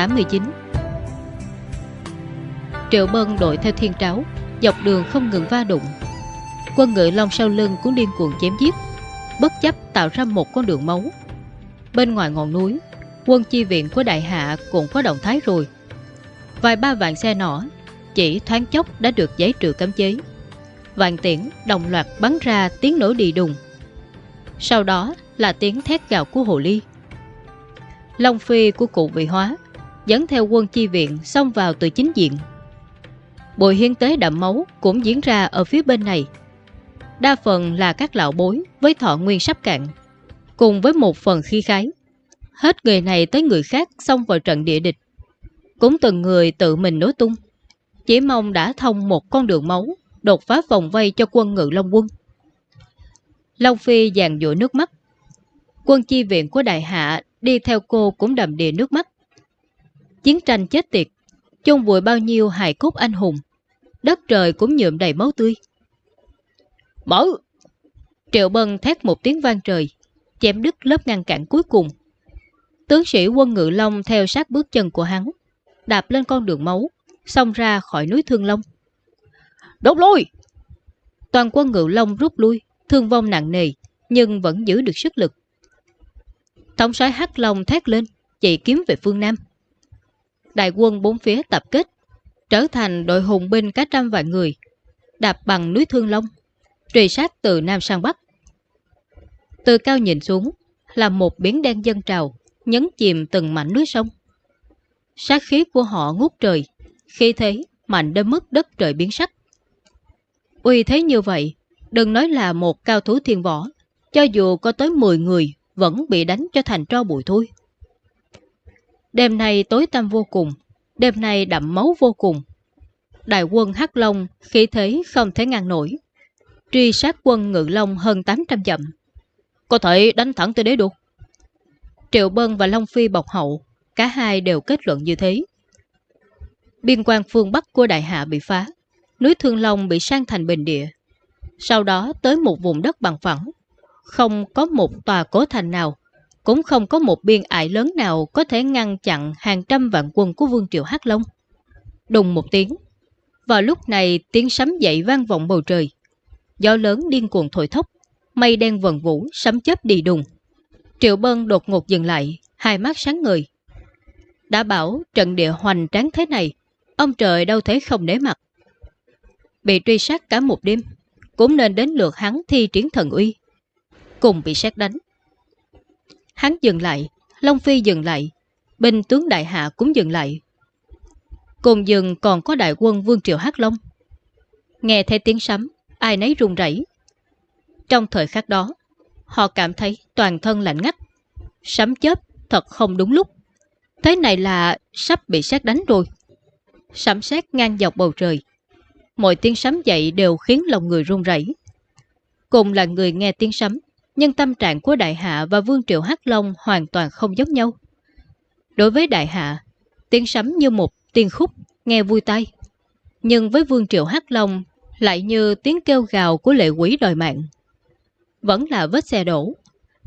89 Triệu Bân đội theo thiên tráo, Dọc đường không ngừng va đụng. Quân ngự long sau lưng cũng điên cuồng chém giết, Bất chấp tạo ra một con đường máu. Bên ngoài ngọn núi, Quân chi viện của đại hạ cũng có động thái rồi. Vài ba vạn xe nỏ, Chỉ thoáng chốc đã được giấy trừ cấm chế. Vạn tiễn đồng loạt bắn ra tiếng nổ đi đùng. Sau đó là tiếng thét gào của hồ ly. Long phi của cụ vị hóa Dẫn theo quân chi viện xông vào từ chính diện. Bồi hiến tế đậm máu cũng diễn ra ở phía bên này. Đa phần là các lão bối với thọ nguyên sắp cạn, Cùng với một phần khi khái. Hết người này tới người khác xông vào trận địa địch, Cũng từng người tự mình nối tung. Chỉ mong đã thông một con đường máu, Đột phá vòng vây cho quân ngự Long quân. Long Phi dàn dụa nước mắt. Quân chi viện của đại hạ Đi theo cô cũng đầm đìa nước mắt. Chiến tranh chết tiệt, chôn vùi bao nhiêu hài cốt anh hùng. Đất trời cũng nhuộm đầy máu tươi. Mở! Triệu Bân thét một tiếng vang trời, Chém đứt lớp ngăn cản cuối cùng. Tướng sĩ quân ngự long theo sát bước chân của hắn, Đạp lên con đường máu, Xông ra khỏi núi Thương Long. Đốt lui Toàn quân ngự long rút lui, Thương vong nặng nề, Nhưng vẫn giữ được sức lực. Tổng soái Hắc Long thét lên, Chạy kiếm về phương Nam. Đại quân bốn phía tập kết, Trở thành đội hùng binh cả trăm vạn người, Đạp bằng núi Thương Long, Truy sát từ Nam sang Bắc. Từ cao nhìn xuống, Là một biển đen dân trào, Nhấn chìm từng mảnh núi sông. Sát khí của họ ngút trời, Khi thế mạnh đến mức đất trời biến sắc. Uy thế như vậy, Đừng nói là một cao thủ thiên võ, Cho dù có tới 10 người, Vẫn bị đánh cho thành tro bụi thôi Đêm này tối tăm vô cùng, Đêm này đậm máu vô cùng. Đại quân Hắc Long, khí thế không thể ngăn nổi. Truy sát quân Ngự Long hơn 800 dặm. Có thể đánh thẳng tới đế đô. Triệu Bân và Long Phi bọc hậu, Cả hai đều kết luận như thế. Biên quan phương Bắc của Đại Hạ bị phá, Núi Thương Long bị sang thành bình địa. Sau đó tới một vùng đất bằng phẳng, Không có một tòa cố thành nào cũng không có một biên ải lớn nào Có thể ngăn chặn hàng trăm vạn quân của Vương Triều Hắc Long. Đùng một tiếng, Vào lúc này tiếng sấm dậy vang vọng bầu trời. Gió lớn điên cuồng thổi thốc, Mây đen vần vũ, sấm chớp đi đùng. Triệu Bân đột ngột dừng lại, Hai mắt sáng ngời. Đã bảo trận địa hoành tráng thế này, Ông trời đâu thể không để mặt. Bị truy sát cả một đêm, Cũng nên đến lượt hắn thi triển thần uy, Cùng bị sát đánh. Hắn dừng lại, Long Phi dừng lại Binh tướng đại hạ cũng dừng lại. Cùng dừng còn có đại quân Vương Triều Hắc Long. Nghe thấy tiếng sấm, Ai nấy run rẩy. Trong thời khắc đó, Họ cảm thấy toàn thân lạnh ngắt. Sấm chớp thật không đúng lúc. Thế này là sắp bị sát đánh rồi. Sấm sét ngang dọc bầu trời. Mọi tiếng sấm dậy đều khiến lòng người run rẩy. Cùng là người nghe tiếng sấm nhưng tâm trạng của Đại Hạ và Vương Triệu Hắc Long hoàn toàn không giống nhau. Đối với Đại Hạ, Tiếng sấm như một tiên khúc Nghe vui tai, Nhưng với Vương Triệu Hắc Long Lại như tiếng kêu gào của lệ quỷ đòi mạng. Vẫn là vết xe đổ,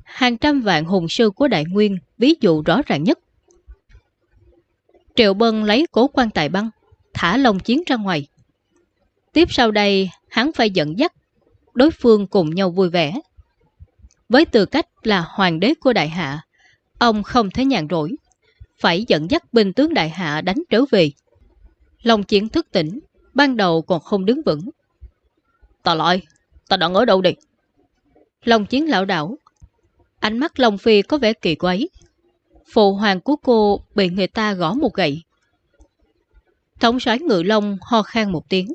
Hàng trăm vạn hùng sư của Đại Nguyên Ví dụ rõ ràng nhất. Triệu Bân lấy cố quan tài băng, Thả lồng chiến ra ngoài. Tiếp sau đây, hắn phải dẫn dắt Đối phương cùng nhau vui vẻ. Với tư cách là hoàng đế của đại hạ, Ông không thể nhàn rỗi, Phải dẫn dắt binh tướng đại hạ đánh trở về. Long chiến thức tỉnh, Ban đầu còn không đứng vững. Ta lại, Ta đang ở đâu đi Long chiến lão đảo, Ánh mắt Long Phi có vẻ kỳ quái. Phụ hoàng của cô bị người ta gõ một gậy. Thống soái ngự long ho khan một tiếng,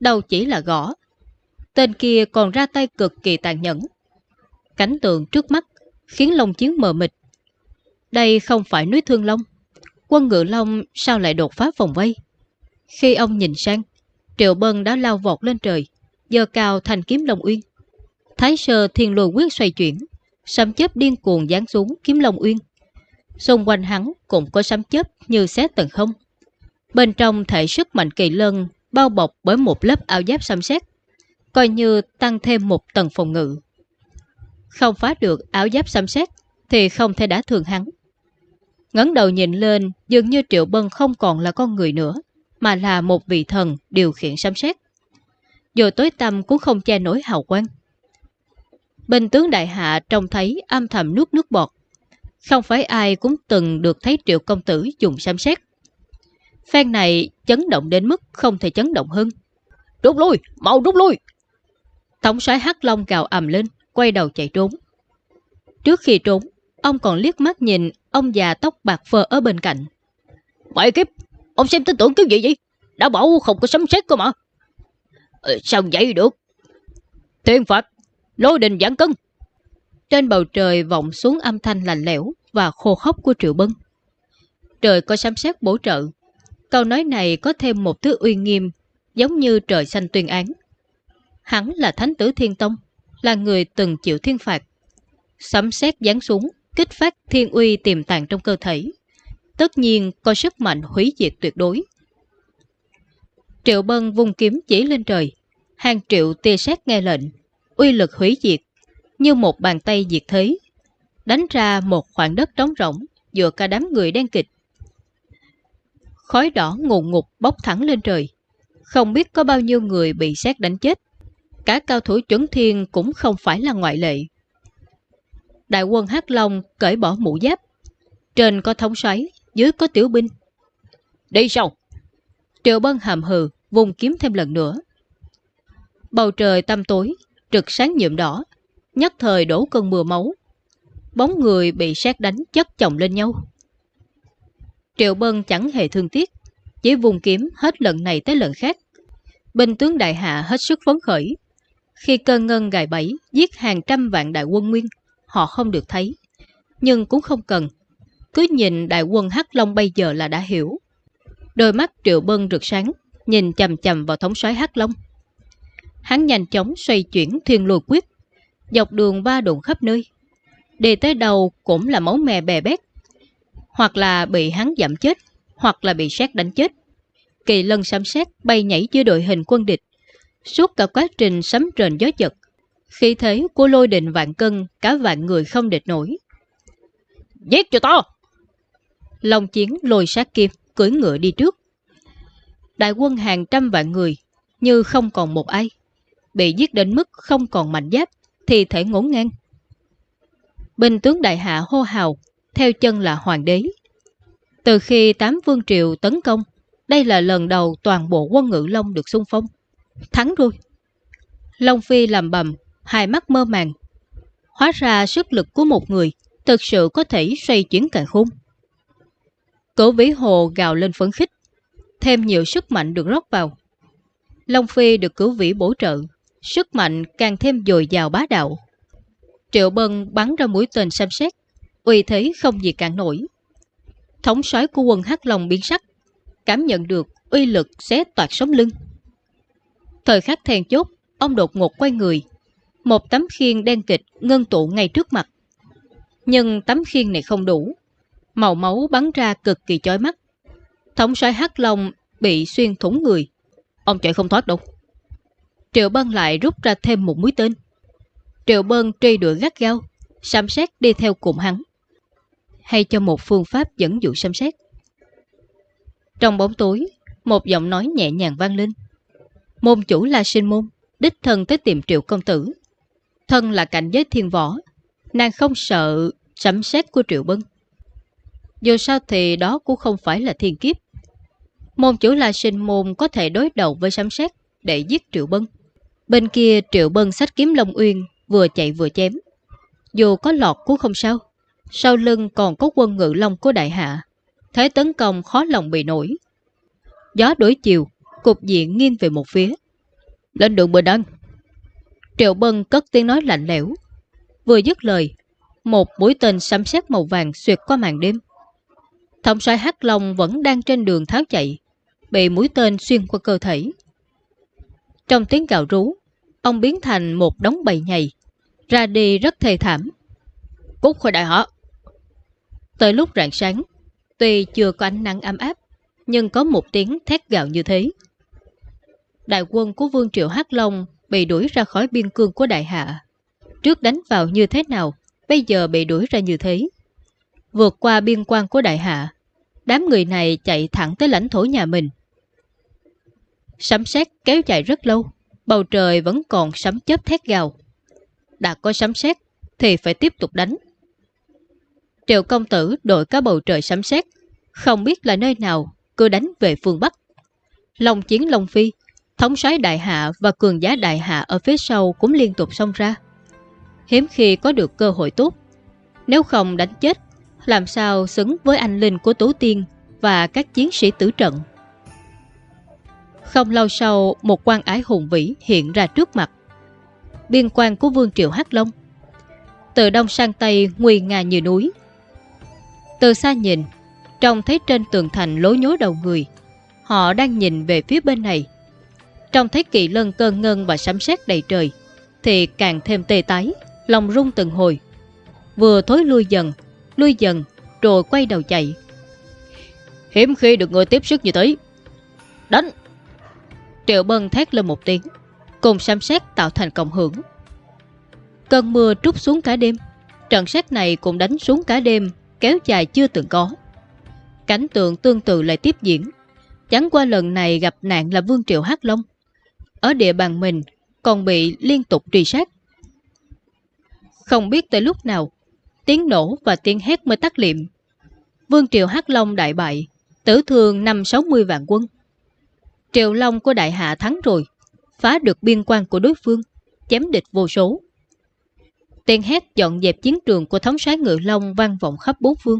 Đâu chỉ là gõ, Tên kia còn ra tay cực kỳ tàn nhẫn. Cảnh tượng trước mắt Khiến Long Chiến mờ mịt. Đây không phải núi Thương Long. Quân ngự Long sao lại đột phá vòng vây? Khi ông nhìn sang Triệu Bân đã lao vọt lên trời Giờ cao thành kiếm Long Uyên. Thái sơ thiên lùi quyết xoay chuyển Sấm chớp điên cuồng giáng xuống kiếm Long Uyên. Xung quanh hắn cũng có sấm chớp như xé tầng không. Bên trong thể sức mạnh kỳ lân bao bọc bởi một lớp áo giáp xăm xét, coi như tăng thêm một tầng phòng ngự. Không phá được áo giáp xăm xét thì không thể đã thường hắn. ngẩng đầu nhìn lên, dường như Triệu Bân không còn là con người nữa, mà là một vị thần điều khiển sấm sét. Dù tối tăm cũng không che nổi hào quang. Bình tướng đại hạ trông thấy âm thầm nuốt nước bọt. Không phải ai cũng từng được thấy triệu công tử dùng sấm sét. Phan này chấn động đến mức không thể chấn động hơn. Rút lui, mau rút lui! Tổng soái Hắc Long gào ầm lên, quay đầu chạy trốn. Trước khi trốn, ông còn liếc mắt nhìn ông già tóc bạc phơ ở bên cạnh. Mẹ kiếp, ông xem tin tưởng cái gì vậy? Đã bảo không có sấm sét cơ mà. Ờ, sao vậy được? Thiên Phật, lôi đình giảng cân. Trên bầu trời vọng xuống âm thanh lạnh lẽo và khô khốc của Triệu Bân. Trời có sấm sét bổ trợ. Câu nói này có thêm một thứ uy nghiêm, giống như trời xanh tuyên án. Hắn là Thánh tử Thiên Tông, là người từng chịu thiên phạt. Sấm sét giáng xuống, kích phát thiên uy tiềm tàng trong cơ thể. Tất nhiên có sức mạnh hủy diệt tuyệt đối. Triệu Bân vung kiếm chỉ lên trời. Hàng triệu tia sét nghe lệnh, uy lực hủy diệt, như một bàn tay diệt thế, đánh ra một khoảng đất trống rỗng giữa cả đám người đen kịch. Khói đỏ ngùn ngục bốc thẳng lên trời, không biết có bao nhiêu người bị sét đánh chết. Cả cao thủ chuẩn thiên cũng không phải là ngoại lệ. Đại quân Hắc Long cởi bỏ mũ giáp, trên có thống xoáy, dưới có tiểu binh. Đi sau! Triệu Bân hàm hừ, vùng kiếm thêm lần nữa. Bầu trời tăm tối, trực sáng nhuộm đỏ, nhất thời đổ cơn mưa máu. Bóng người bị sát đánh chất chồng lên nhau. Triệu Bân chẳng hề thương tiếc, chỉ vùng kiếm hết lần này tới lần khác. Binh tướng đại hạ hết sức phấn khởi. Khi cơn ngân gài bẫy giết hàng trăm vạn đại quân nguyên, họ không được thấy. Nhưng cũng không cần. Cứ nhìn đại quân Hắc Long bây giờ là đã hiểu. Đôi mắt Triệu Bân rực sáng, nhìn chầm chầm vào thống soái Hắc Long. Hắn nhanh chóng xoay chuyển thiên lùi quyết, dọc đường va đụng khắp nơi. Đi tới đầu cũng là máu mè bè bét. Hoặc là bị hắn giảm chết, hoặc là bị sát đánh chết. Kỳ lân xám xét bay nhảy dưới đội hình quân địch. Suốt cả quá trình sấm rền gió giật, khi thế của lôi đình vạn cân, cả vạn người không địch nổi. Giết cho to! Long chiến lôi sát kim, cưỡi ngựa đi trước. Đại quân hàng trăm vạn người, như không còn một ai. Bị giết đến mức không còn mạnh giáp, thì thể ngổn ngang. Bình tướng đại hạ hô hào, theo chân là hoàng đế. Từ khi tám vương triều tấn công, đây là lần đầu toàn bộ quân ngự Long được xung phong. Thắng rồi. Long Phi làm bầm, hai mắt mơ màng. Hóa ra sức lực của một người thực sự có thể xoay chuyển càng khôn. Cổ vĩ hồ gào lên phấn khích, thêm nhiều sức mạnh được rót vào. Long Phi được Cửu vĩ bổ trợ, sức mạnh càng thêm dồi dào bá đạo. Triệu Bân bắn ra mũi tên xem xét, uy thế không gì cản nổi. Thống soái của quân Hắc Long biến sắc, cảm nhận được uy lực xé toạt sống lưng. Thời khắc then chốt, ông đột ngột quay người. Một tấm khiên đen kịch ngân tụ ngay trước mặt. Nhưng tấm khiên này không đủ. Màu máu bắn ra cực kỳ chói mắt. Thống soái Hắc Long bị xuyên thủng người. Ông chạy không thoát đâu. Triệu Bân lại rút ra thêm một mũi tên. Triệu Bân truy đuổi gắt gao, xăm xét đi theo cùng hắn. Hay cho một phương pháp dẫn dụ xăm xét. Trong bóng tối, một giọng nói nhẹ nhàng vang lên. Môn chủ là sinh môn, đích thân tới tìm triệu công tử. Thân là cảnh giới thiên võ, nàng không sợ sấm xét của triệu bân. Dù sao thì đó cũng không phải là thiên kiếp. Môn chủ là sinh môn có thể đối đầu với sấm xét để giết triệu bân. Bên kia triệu bân sách kiếm Long Uyên vừa chạy vừa chém. Dù có lọt cũng không sao. Sau lưng còn có quân ngự long của đại hạ. Thế tấn công khó lòng bị nổi. Gió đối chiều, cục diện nghiêng về một phía. Lên đường bình đăng. Triệu Bân cất tiếng nói lạnh lẽo. Vừa dứt lời, một mũi tên sấm sét màu vàng xuyệt qua màn đêm. Thống soái Hắc Long vẫn đang trên đường tháo chạy, bị mũi tên xuyên qua cơ thể. Trong tiếng gào rú, ông biến thành một đống bầy nhầy, ra đi rất thê thảm. Cút khỏi đại họ! Tới lúc rạng sáng, tuy chưa có ánh nắng ấm áp, nhưng có một tiếng thét gạo như thế. Đại quân của Vương Triệu Hắc Long bị đuổi ra khỏi biên cương của Đại Hạ. Trước đánh vào như thế nào, bây giờ bị đuổi ra như thế. vượt qua biên quan của đại hạ. Đám người này chạy thẳng tới lãnh thổ nhà mình. Sấm sét kéo dài rất lâu, bầu trời vẫn còn sấm chớp thét gào. Đã có sấm sét thì phải tiếp tục đánh. Triệu công tử đội cả bầu trời sấm sét, không biết là nơi nào, cứ đánh về phương Bắc. Long chiến Long Phi, thống soái đại hạ và cường giá đại hạ ở phía sau cũng liên tục xông ra. Hiếm khi có được cơ hội tốt. Nếu không đánh chết, làm sao xứng với anh linh của Tố Tiên và các chiến sĩ tử trận. Không lâu sau, một quan ái hùng vĩ hiện ra trước mặt. Biên quan của Vương Triệu Hắc Long. Từ đông sang tây nguy nga như núi. Từ xa nhìn, trông thấy trên tường thành lối nhố đầu người. Họ đang nhìn về phía bên này. Trong thấy kỳ lân cơn ngân và sấm sét đầy trời, thì càng thêm tê tái, lòng rung từng hồi. Vừa thối lui dần, lui dần, rồi quay đầu chạy. Hiếm khi được người tiếp sức như thế. Đánh! Triệu Bân thét lên một tiếng, cùng sấm sét tạo thành cộng hưởng. Cơn mưa trút xuống cả đêm, trận sét này cũng đánh xuống cả đêm, kéo dài chưa từng có. Cảnh tượng tương tự lại tiếp diễn. Chẳng qua lần này gặp nạn là Vương Triệu Hắc Long. Ở địa bàn mình còn bị liên tục truy sát. Không biết tới lúc nào, tiếng nổ và tiếng hét mới tắt liệm. Vương Triều Hắc Long đại bại, tử thương 5-60 vạn quân. Triều Long của đại hạ thắng rồi, phá được biên quan của đối phương, chém địch vô số. Tiếng hét dọn dẹp chiến trường của thống soái Ngự Long vang vọng khắp bốn phương.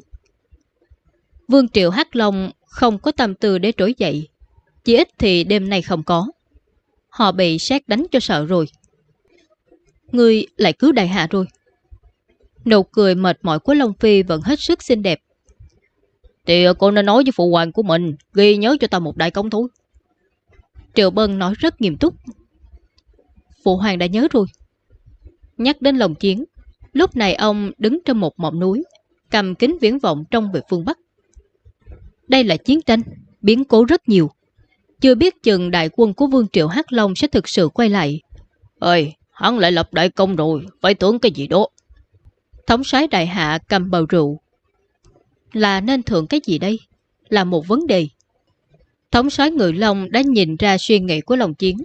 Vương triều Hắc Long không có tâm tư để trỗi dậy, chỉ ít thì đêm nay không có. Họ bị sát đánh cho sợ rồi. Ngươi lại cứu đại hạ rồi. Nụ cười mệt mỏi của Long Phi vẫn hết sức xinh đẹp. Thì cô nên nói với phụ hoàng của mình, ghi nhớ cho ta một đại công thôi. Triệu Bân nói rất nghiêm túc. Phụ hoàng đã nhớ rồi. Nhắc đến lòng chiến, lúc này ông đứng trên một mỏm núi, cầm kính viễn vọng trong về phương Bắc. Đây là chiến tranh, biến cố rất nhiều. Chưa biết chừng đại quân của Vương Triệu Hắc Long sẽ thực sự quay lại. Ơi, hắn lại lập đại công rồi, phải tưởng cái gì đó. Thống soái đại hạ cầm bầu rượu. Là nên thưởng cái gì đây? Là một vấn đề. Thống soái Ngự Long đã nhìn ra suy nghĩ của lòng chiến.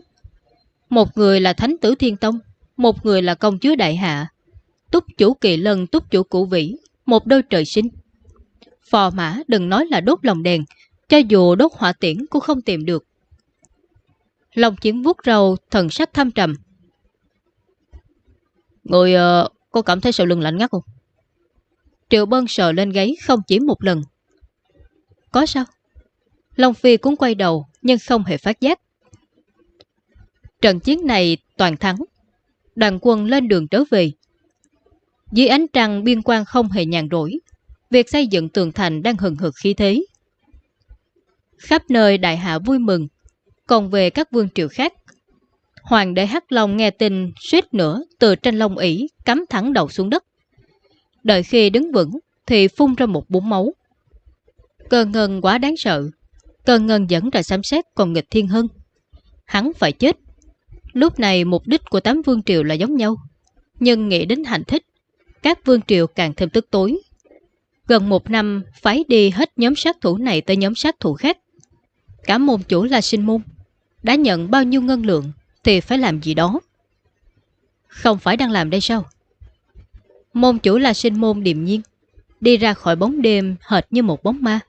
Một người là Thánh tử Thiên Tông, một người là công chúa Đại Hạ. Túc chủ kỳ lân, túc chủ cụ vĩ, một đôi trời sinh. Phò mã đừng nói là đốt lòng đèn, cho dù đốt hỏa tiễn cũng không tìm được. lòng chiến vuốt râu, thần sắc thâm trầm. Người ờ, uh, cô cảm thấy sau lưng lạnh ngắt không? Triệu Bân sờ lên gáy không chỉ một lần. Có sao? Long Phi cũng quay đầu nhưng không hề phát giác. Trận chiến này toàn thắng. Đoàn quân lên đường trở về. Dưới ánh trăng biên quan không hề nhàn rỗi. Việc xây dựng tường thành đang hừng hực khí thế. Khắp nơi đại hạ vui mừng. Còn về các vương triều khác. Hoàng đế Hắc Long nghe tin suýt nữa từ tranh long ỉ cắm thẳng đầu xuống đất. Đợi khi đứng vững thì phun ra một búng máu. Cơ ngân quá đáng sợ. cơ ngân dẫn ra xám xét còn nghịch thiên hơn. Hắn phải chết. Lúc này mục đích của tám vương triều là giống nhau. Nhưng nghĩ đến hành thích, các vương triều càng thêm tức tối. Gần một năm phái đi hết nhóm sát thủ này tới nhóm sát thủ khác. Cả môn chủ là sinh môn. Đã nhận bao nhiêu ngân lượng thì phải làm gì đó. Không phải đang làm đây sao? Môn chủ là sinh môn điềm nhiên. Đi ra khỏi bóng đêm hệt như một bóng ma.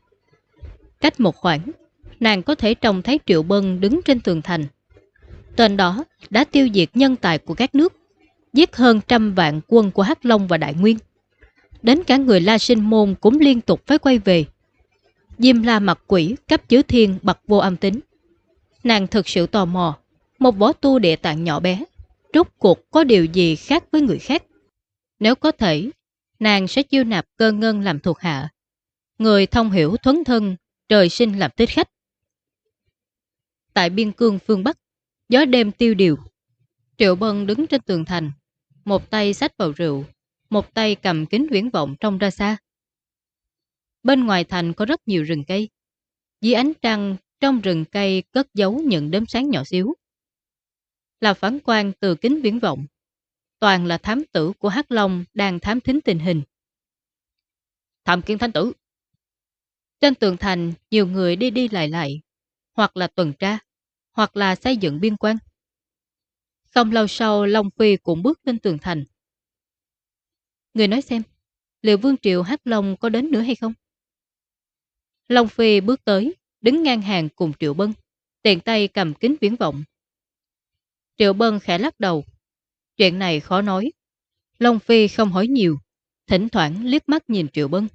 Cách một khoảng, nàng có thể trông thấy Triệu Bân đứng trên tường thành. Tên đó đã tiêu diệt nhân tài của các nước, giết hơn trăm vạn quân của Hắc Long và Đại Nguyên. Đến cả người La Sinh Môn cũng liên tục phải quay về. Diêm La mặt quỷ cấp chứa thiên bật vô âm tính. Nàng thực sự tò mò, một võ tu địa tạng nhỏ bé, rốt cuộc có điều gì khác với người khác. Nếu có thể, nàng sẽ chiêu nạp cơ ngân làm thuộc hạ. Người thông hiểu thuấn thân, trời sinh làm tích khách. Tại biên cương phương Bắc, gió đêm tiêu điều. Triệu Bân đứng trên tường thành, một tay sách vào rượu, một tay cầm kính viễn vọng trông ra xa. Bên ngoài thành có rất nhiều rừng cây. Dưới ánh trăng, trong rừng cây cất giấu những đốm sáng nhỏ xíu. Là phán quan từ kính viễn vọng. Toàn là thám tử của Hắc Long đang thám thính tình hình. tham kiến thánh tử. Trên tường thành, nhiều người đi đi lại lại, hoặc là tuần tra, hoặc là xây dựng biên quan. Không lâu sau, Long Phi cũng bước lên tường thành. Người nói xem, liệu Vương Triệu Hắc Long có đến nữa hay không? Long Phi bước tới, đứng ngang hàng cùng Triệu Bân, tiền tay cầm kính viễn vọng. Triệu Bân khẽ lắc đầu. Chuyện này khó nói. Long Phi không hỏi nhiều, thỉnh thoảng liếc mắt nhìn Triệu Bân.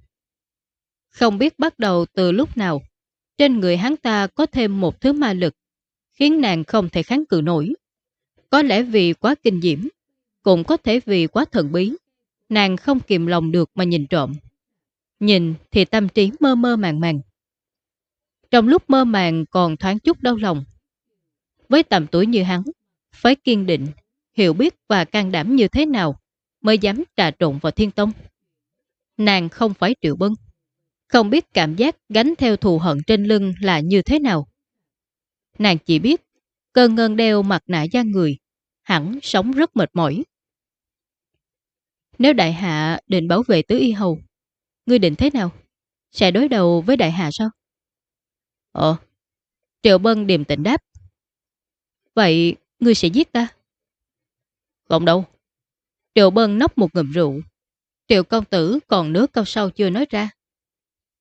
Không biết bắt đầu từ lúc nào, trên người hắn ta có thêm một thứ ma lực, khiến nàng không thể kháng cự nổi. Có lẽ vì quá kinh diễm, cũng có thể vì quá thần bí, nàng không kìm lòng được mà nhìn trộm. Nhìn thì tâm trí mơ mơ màng màng. Trong lúc mơ màng còn thoáng chút đau lòng. Với tầm tuổi như hắn, phải kiên định, hiểu biết và can đảm như thế nào mới dám trà trộn vào thiên tông. Nàng không phải triệu bân, không biết cảm giác gánh theo thù hận trên lưng là như thế nào. Nàng chỉ biết, cơn ngân đeo mặt nạ da người, hẳn sống rất mệt mỏi. Nếu đại hạ định bảo vệ tứ y hầu, ngươi định thế nào? Sẽ đối đầu với đại hạ sao? Ờ, Triệu Bân điềm tĩnh đáp. Vậy ngươi sẽ giết ta? Không đâu. Triệu Bân nốc một ngụm rượu. Triệu công tử còn nước câu sau chưa nói ra.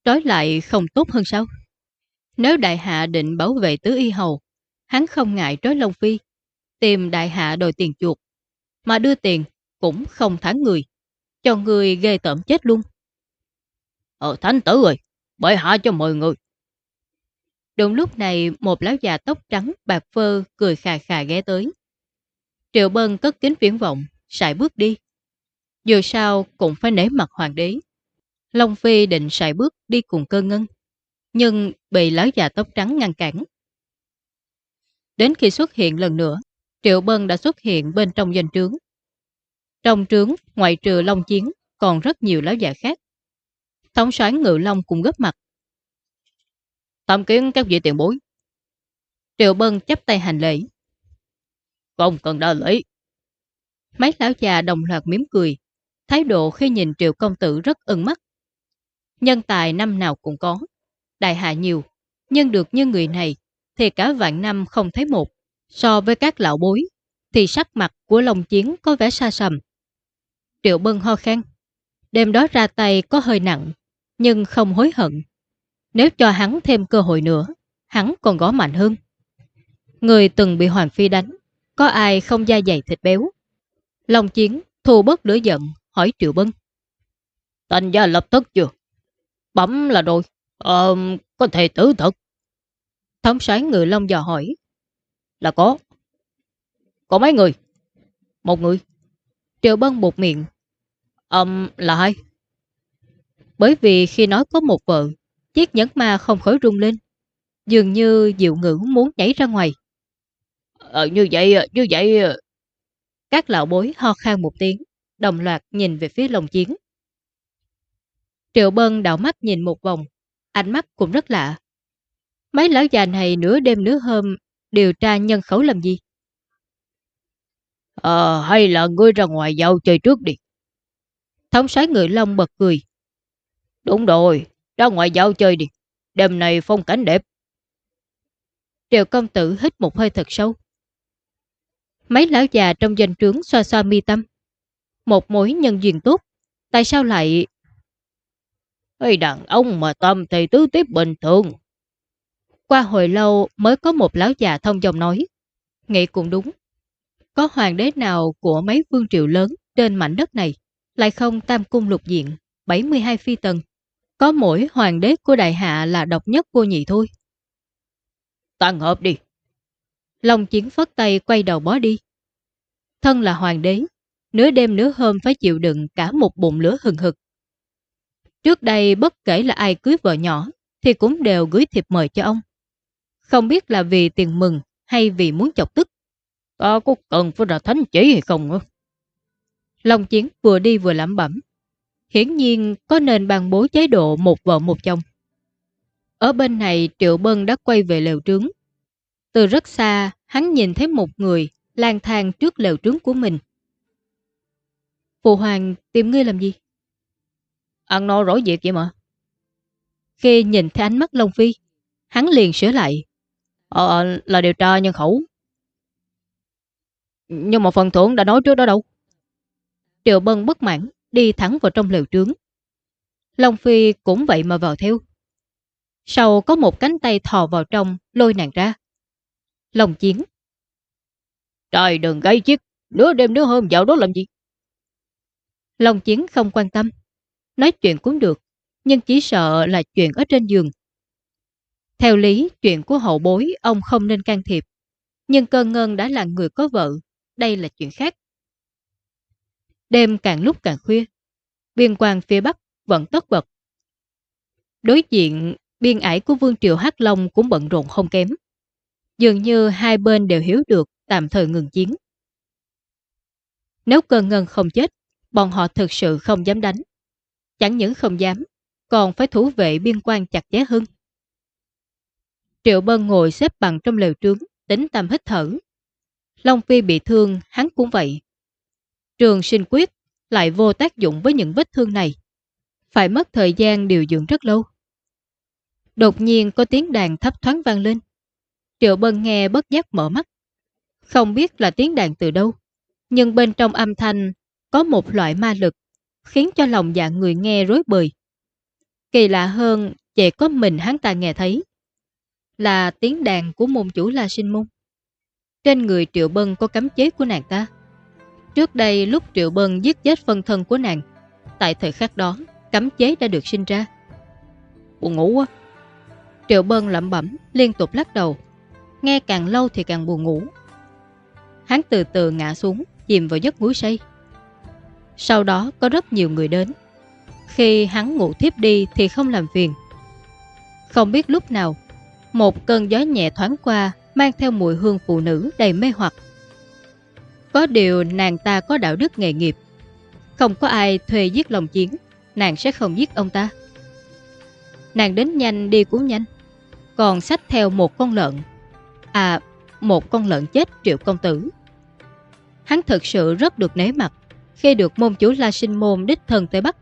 Trói lại không tốt hơn sao? Nếu đại hạ định bảo vệ tứ y hầu, hắn không ngại trói Long Phi, tìm đại hạ đòi tiền chuột, mà đưa tiền cũng không thắng người, cho người ghê tởm chết luôn. Ờ thánh tử ơi, bệ hạ cho mọi người. Đúng lúc này một lão già tóc trắng bạc phơ cười khà khà ghé tới. Triệu Bân cất kính viễn vọng, sải bước đi. Dù sao cũng phải nể mặt hoàng đế. Long Phi định sải bước đi cùng cơ ngân, nhưng bị lão già tóc trắng ngăn cản. Đến khi xuất hiện lần nữa, Triệu Bân đã xuất hiện bên trong danh trướng. Trong trướng, ngoại trừ Long Chiến, còn rất nhiều lão già khác. Thống soán ngự Long cùng gấp mặt. tạm kiến các vị tiền bối. Triệu Bân chấp tay hành lễ. Không cần đa lễ. Mấy lão già đồng loạt mỉm cười, thái độ khi nhìn Triệu Công Tử rất ưng mắt. Nhân tài năm nào cũng có, đại hạ nhiều, nhưng được như người này thì cả vạn năm không thấy một. So với các lão bối, thì sắc mặt của Long Chiến có vẻ xa sầm. Triệu Bân ho khan. Đêm đó ra tay có hơi nặng, nhưng không hối hận. Nếu cho hắn thêm cơ hội nữa, hắn còn gõ mạnh hơn. Người từng bị Hoàng Phi đánh, có ai không da dày thịt béo. Long Chiến thù bớt lửa giận, hỏi Triệu Bân. Thành gia lập tức chưa? Bấm là rồi. Ờ, có thể tử thật. Thống soái ngự Long dò hỏi. Là có. Có mấy người? Một người. Triệu Bân buộc miệng. Um, là hai. Bởi vì khi nói có một vợ, chiếc nhẫn ma không khởi rung lên. Dường như diệu ngữ muốn nhảy ra ngoài. Ờ, như vậy, như vậy... Các lão bối ho khan một tiếng, đồng loạt nhìn về phía lồng chiến. Triệu Bân đảo mắt nhìn một vòng, ánh mắt cũng rất lạ. Mấy lão già này nửa đêm nửa hôm điều tra nhân khẩu làm gì? Ờ, hay là ngươi ra ngoài dạo chơi trước đi. Thống soái người Long bật cười. Đúng rồi, ra ngoài dạo chơi đi. Đêm này phong cảnh đẹp. Triệu công tử hít một hơi thật sâu. Mấy lão già trong danh trướng xoa xoa mi tâm. Một mối nhân duyên tốt. Tại sao lại... Ây đàn ông mà tâm thì tứ tiếp bình thường. Qua hồi lâu mới có một lão già thông dòng nói. Nghĩ cũng đúng. Có hoàng đế nào của mấy vương triều lớn trên mảnh đất này lại không tam cung lục diện, 72 phi tần. Có mỗi hoàng đế của đại hạ là độc nhất vô nhị thôi. Tăng hợp đi. Long chiến phất tay quay đầu bó đi. Thân là hoàng đế, nửa đêm nửa hôm phải chịu đựng cả một bụng lửa hừng hực. Trước đây bất kể là ai cưới vợ nhỏ thì cũng đều gửi thiệp mời cho ông. Không biết là vì tiền mừng hay vì muốn chọc tức. Ta có cần phải ra thánh chỉ hay không? Long Chiến vừa đi vừa lẩm bẩm. Hiển nhiên có nên ban bố chế độ một vợ một chồng. Ở bên này Triệu Bân đã quay về lều trướng. Từ rất xa, hắn nhìn thấy một người lang thang trước lều trướng của mình. Phụ hoàng tìm ngươi làm gì? ăn no rỗi việc vậy mà. Khi nhìn thấy ánh mắt Long Phi, hắn liền sửa lại. Ờ, là điều tra nhân khẩu. Nhưng mà phần thưởng đã nói trước đó đâu. Triệu Bân bất mãn, đi thẳng vào trong lều trướng. Long Phi cũng vậy mà vào theo. Sau có một cánh tay thò vào trong, lôi nàng ra. Long chiến. Trời đừng gây chiếc, nửa đêm nửa hôm vào đó làm gì? Long chiến không quan tâm. Nói chuyện cũng được, nhưng chỉ sợ là chuyện ở trên giường. Theo lý, chuyện của hậu bối ông không nên can thiệp. Nhưng cơ ngân đã là người có vợ, đây là chuyện khác. Đêm càng lúc càng khuya, biên quan phía Bắc vẫn tất bật. Đối diện, biên ải của Vương Triều Hắc Long cũng bận rộn không kém. Dường như hai bên đều hiểu được tạm thời ngừng chiến. Nếu cơn ngân không chết, bọn họ thực sự không dám đánh. Chẳng những không dám, còn phải thủ vệ biên quan chặt chẽ hơn. Triệu Bân ngồi xếp bằng trong lều trướng, tính tâm hít thở. Long Phi bị thương, hắn cũng vậy. Trường sinh quyết lại vô tác dụng với những vết thương này. Phải mất thời gian điều dưỡng rất lâu. Đột nhiên có tiếng đàn thấp thoáng vang lên. Triệu Bân nghe bất giác mở mắt. Không biết là tiếng đàn từ đâu, nhưng bên trong âm thanh có một loại ma lực khiến cho lòng dạ người nghe rối bời. Kỳ lạ hơn, chỉ có mình hắn ta nghe thấy. Là tiếng đàn của môn chủ La Sinh Môn. Trên người Triệu Bân có cấm chế của nàng ta. Trước đây lúc Triệu Bân giết chết phân thân của nàng, tại thời khắc đó, cấm chế đã được sinh ra. Buồn ngủ quá. Triệu Bân lẩm bẩm, liên tục lắc đầu. Nghe càng lâu thì càng buồn ngủ. Hắn từ từ ngã xuống, chìm vào giấc ngủ say. Sau đó có rất nhiều người đến. Khi hắn ngủ thiếp đi thì không làm phiền. Không biết lúc nào, một cơn gió nhẹ thoáng qua mang theo mùi hương phụ nữ đầy mê hoặc. Có điều nàng ta có đạo đức nghề nghiệp. Không có ai thuê giết lòng chiến, nàng sẽ không giết ông ta. Nàng đến nhanh đi cũng nhanh, còn xách theo một con lợn. À, một con lợn chết triệu công tử. Hắn thực sự rất được nế mặt khi được môn chủ La Sinh Môn đích thân tới Bắc.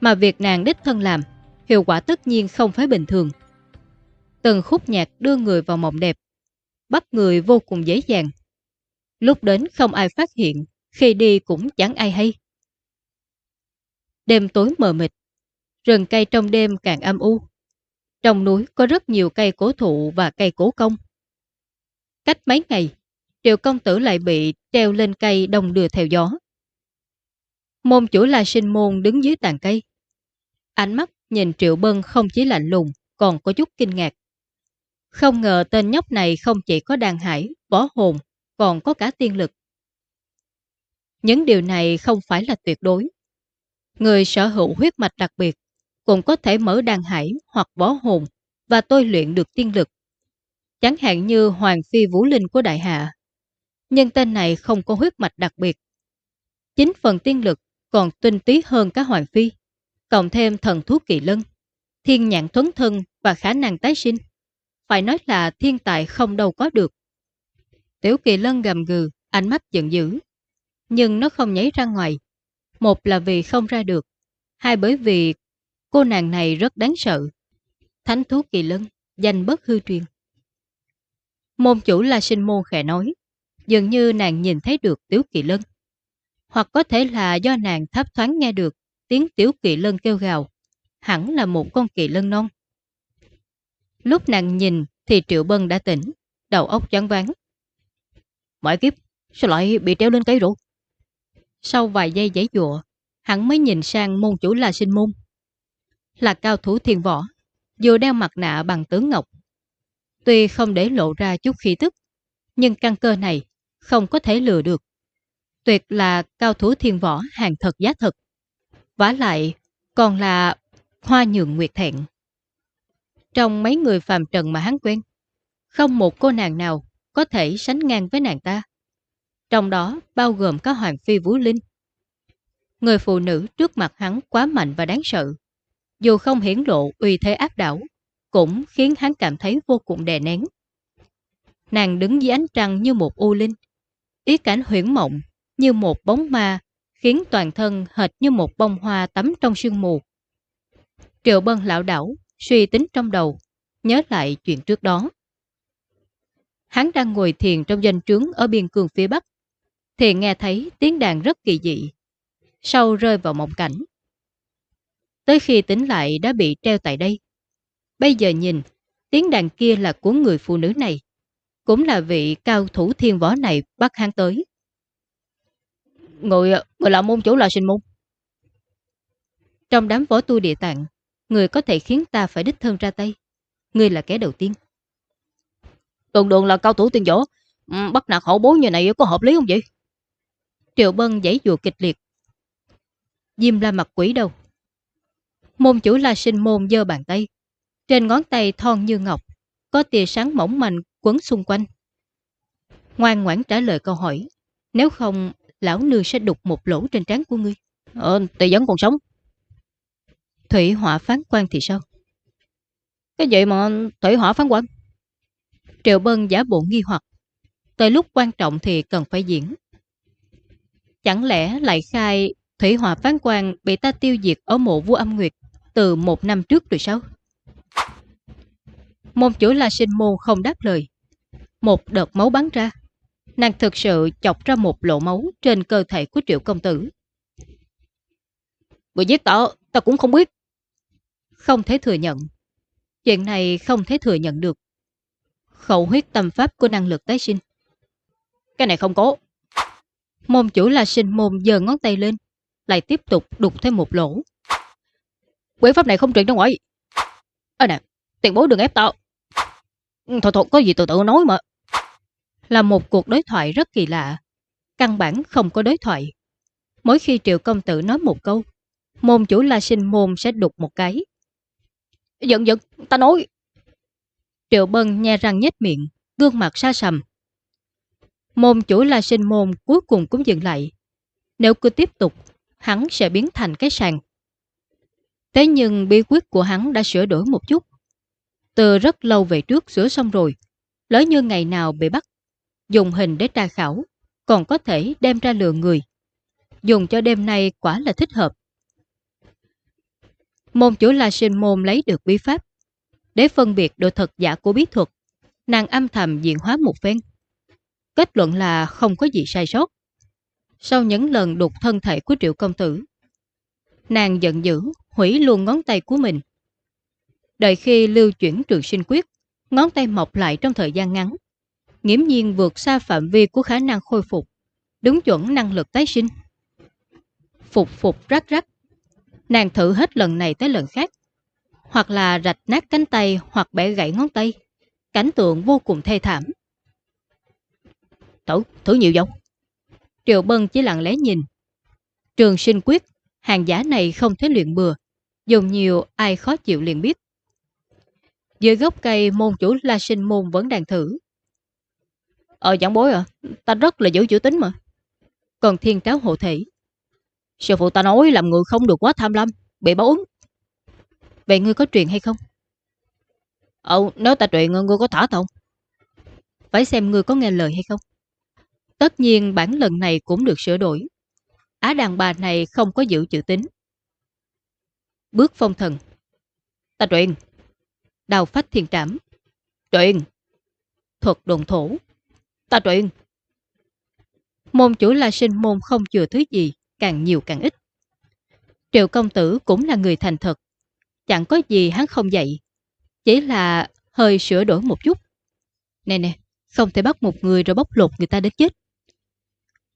Mà việc nàng đích thân làm, hiệu quả tất nhiên không phải bình thường. Từng khúc nhạc đưa người vào mộng đẹp, bắt người vô cùng dễ dàng. Lúc đến không ai phát hiện, khi đi cũng chẳng ai hay. Đêm tối mờ mịt, rừng cây trong đêm càng âm u. Trong núi có rất nhiều cây cổ thụ và cây cổ công. Cách mấy ngày, triệu công tử lại bị treo lên cây đồng đưa theo gió. Môn chủ là sinh môn đứng dưới tàn cây. Ánh mắt nhìn Triệu Bân không chỉ lạnh lùng, còn có chút kinh ngạc. Không ngờ tên nhóc này không chỉ có đàn hải, võ hồn, còn có cả tiên lực. Những điều này không phải là tuyệt đối. Người sở hữu huyết mạch đặc biệt cũng có thể mở đàn hải hoặc võ hồn và tôi luyện được tiên lực. Chẳng hạn như Hoàng Phi Vũ Linh của Đại Hạ. Nhưng tên này không có huyết mạch đặc biệt. Chính phần tiên lực còn tinh túy hơn các Hoàng Phi, cộng thêm thần thú kỳ lân, thiên nhãn thuấn thân và khả năng tái sinh. Phải nói là thiên tài không đâu có được. Tiểu kỳ lân gầm gừ, ánh mắt giận dữ. Nhưng nó không nhảy ra ngoài. Một là vì không ra được, hai bởi vì cô nàng này rất đáng sợ. Thánh thú kỳ lân, danh bất hư truyền. Môn chủ là sinh môn khẽ nói, dường như nàng nhìn thấy được tiểu kỳ lân hoặc có thể là do nàng thấp thoáng nghe được tiếng tiểu kỳ lân kêu gào, hẳn là một con kỳ lân non. Lúc nàng nhìn thì Triệu Bân đã tỉnh, đầu óc chán ván. Mọi kiếp, sao lại bị treo lên cây rồi? Sau vài giây giấy dụa, hắn mới nhìn sang môn chủ là sinh môn. Là cao thủ thiên võ, dù đeo mặt nạ bằng tướng ngọc. Tuy không để lộ ra chút khí tức, nhưng căn cơ này không có thể lừa được tuyệt là cao thủ thiên võ hàng thật giá thật. vả lại, còn là hoa nhượng nguyệt thẹn. Trong mấy người phàm trần mà hắn quen, không một cô nàng nào có thể sánh ngang với nàng ta. Trong đó bao gồm các Hoàng Phi Vũ Linh. Người phụ nữ trước mặt hắn quá mạnh và đáng sợ. Dù không hiển lộ uy thế áp đảo, cũng khiến hắn cảm thấy vô cùng đè nén. Nàng đứng dưới ánh trăng như một u linh. Ý cảnh huyển mộng như một bóng ma khiến toàn thân hệt như một bông hoa tắm trong sương mù. Triệu Bân lão đảo, suy tính trong đầu, nhớ lại chuyện trước đó. Hắn đang ngồi thiền trong danh trướng ở biên cương phía Bắc, thì nghe thấy tiếng đàn rất kỳ dị, sau rơi vào mộng cảnh. Tới khi tính lại đã bị treo tại đây. Bây giờ nhìn, tiếng đàn kia là của người phụ nữ này, cũng là vị cao thủ thiên võ này bắt hắn tới. Người, người là môn chủ là sinh môn. Trong đám võ tu địa tạng, người có thể khiến ta phải đích thân ra tay. Người là kẻ đầu tiên. Đường đường là cao thủ tiên võ, ừ, bắt nạt hậu bối như này có hợp lý không vậy? Triệu Bân giấy dùa kịch liệt. Diêm la mặt quỷ đâu? Môn chủ là sinh môn dơ bàn tay. Trên ngón tay thon như ngọc, có tia sáng mỏng manh quấn xung quanh. Ngoan ngoãn trả lời câu hỏi. Nếu không, lão nương sẽ đục một lỗ trên trán của ngươi. Ờ, tỷ vẫn còn sống. Thủy hỏa phán quan thì sao? Cái vậy mà thủy hỏa phán quan? Triệu Bân giả bộ nghi hoặc. Tới lúc quan trọng thì cần phải diễn. Chẳng lẽ lại khai Thủy hỏa phán quan bị ta tiêu diệt ở mộ vua âm nguyệt từ một năm trước rồi sao? Môn chủ là sinh môn không đáp lời. Một đợt máu bắn ra. Nàng thực sự chọc ra một lỗ máu trên cơ thể của triệu công tử. Người giết tao, ta cũng không biết. Không thể thừa nhận. Chuyện này không thể thừa nhận được. Khẩu huyết tâm pháp của năng lực tái sinh. Cái này không có. Môn chủ là sinh môn giơ ngón tay lên, lại tiếp tục đục thêm một lỗ. Quỷ pháp này không truyền ra ngoài. Ơ nè, tiền bố đừng ép tao. Ừ, thôi thôi, có gì tự tự nói mà. Là một cuộc đối thoại rất kỳ lạ. Căn bản không có đối thoại. Mỗi khi triệu công tử nói một câu, môn chủ la sinh môn sẽ đục một cái. Giận giận, ta nói. Triệu bân nhe răng nhếch miệng, gương mặt xa sầm. Môn chủ la sinh môn cuối cùng cũng dừng lại. Nếu cứ tiếp tục, hắn sẽ biến thành cái sàn. Thế nhưng bí quyết của hắn đã sửa đổi một chút. Từ rất lâu về trước sửa xong rồi, lỡ như ngày nào bị bắt, dùng hình để tra khảo, còn có thể đem ra lừa người. Dùng cho đêm nay quả là thích hợp. Môn chủ La Sinh Môn lấy được bí pháp. Để phân biệt độ thật giả của bí thuật, nàng âm thầm diện hóa một phen. Kết luận là không có gì sai sót. Sau những lần đục thân thể của triệu công tử, nàng giận dữ, hủy luôn ngón tay của mình. Đợi khi lưu chuyển trường sinh quyết, ngón tay mọc lại trong thời gian ngắn. Nghiễm nhiên vượt xa phạm vi của khả năng khôi phục, đúng chuẩn năng lực tái sinh. Phục phục rắc rắc. Nàng thử hết lần này tới lần khác. Hoặc là rạch nát cánh tay hoặc bẻ gãy ngón tay. Cảnh tượng vô cùng thê thảm. Thử, thử nhiều dòng. Triệu Bân chỉ lặng lẽ nhìn. Trường sinh quyết, hàng giả này không thể luyện bừa. Dùng nhiều ai khó chịu liền biết. Dưới gốc cây môn chủ La Sinh Môn vẫn đang thử. Ờ giảng bối à, ta rất là giữ chữ tính mà. Còn thiên tráo hộ thể. Sư phụ ta nói làm người không được quá tham lam, bị báo ứng. Vậy ngươi có truyền hay không? Ờ, nếu ta truyền ngươi có thả không? Phải xem ngươi có nghe lời hay không. Tất nhiên bản lần này cũng được sửa đổi. Á đàn bà này không có giữ chữ tính. Bước phong thần. Ta truyền. Đào phách thiên trảm. Truyền. Thuật đồn thổ. Ta truyền. Môn chủ là sinh môn không chừa thứ gì, càng nhiều càng ít. Triệu công tử cũng là người thành thật. Chẳng có gì hắn không dạy. Chỉ là hơi sửa đổi một chút. Nè nè, không thể bắt một người rồi bóc lột người ta đến chết.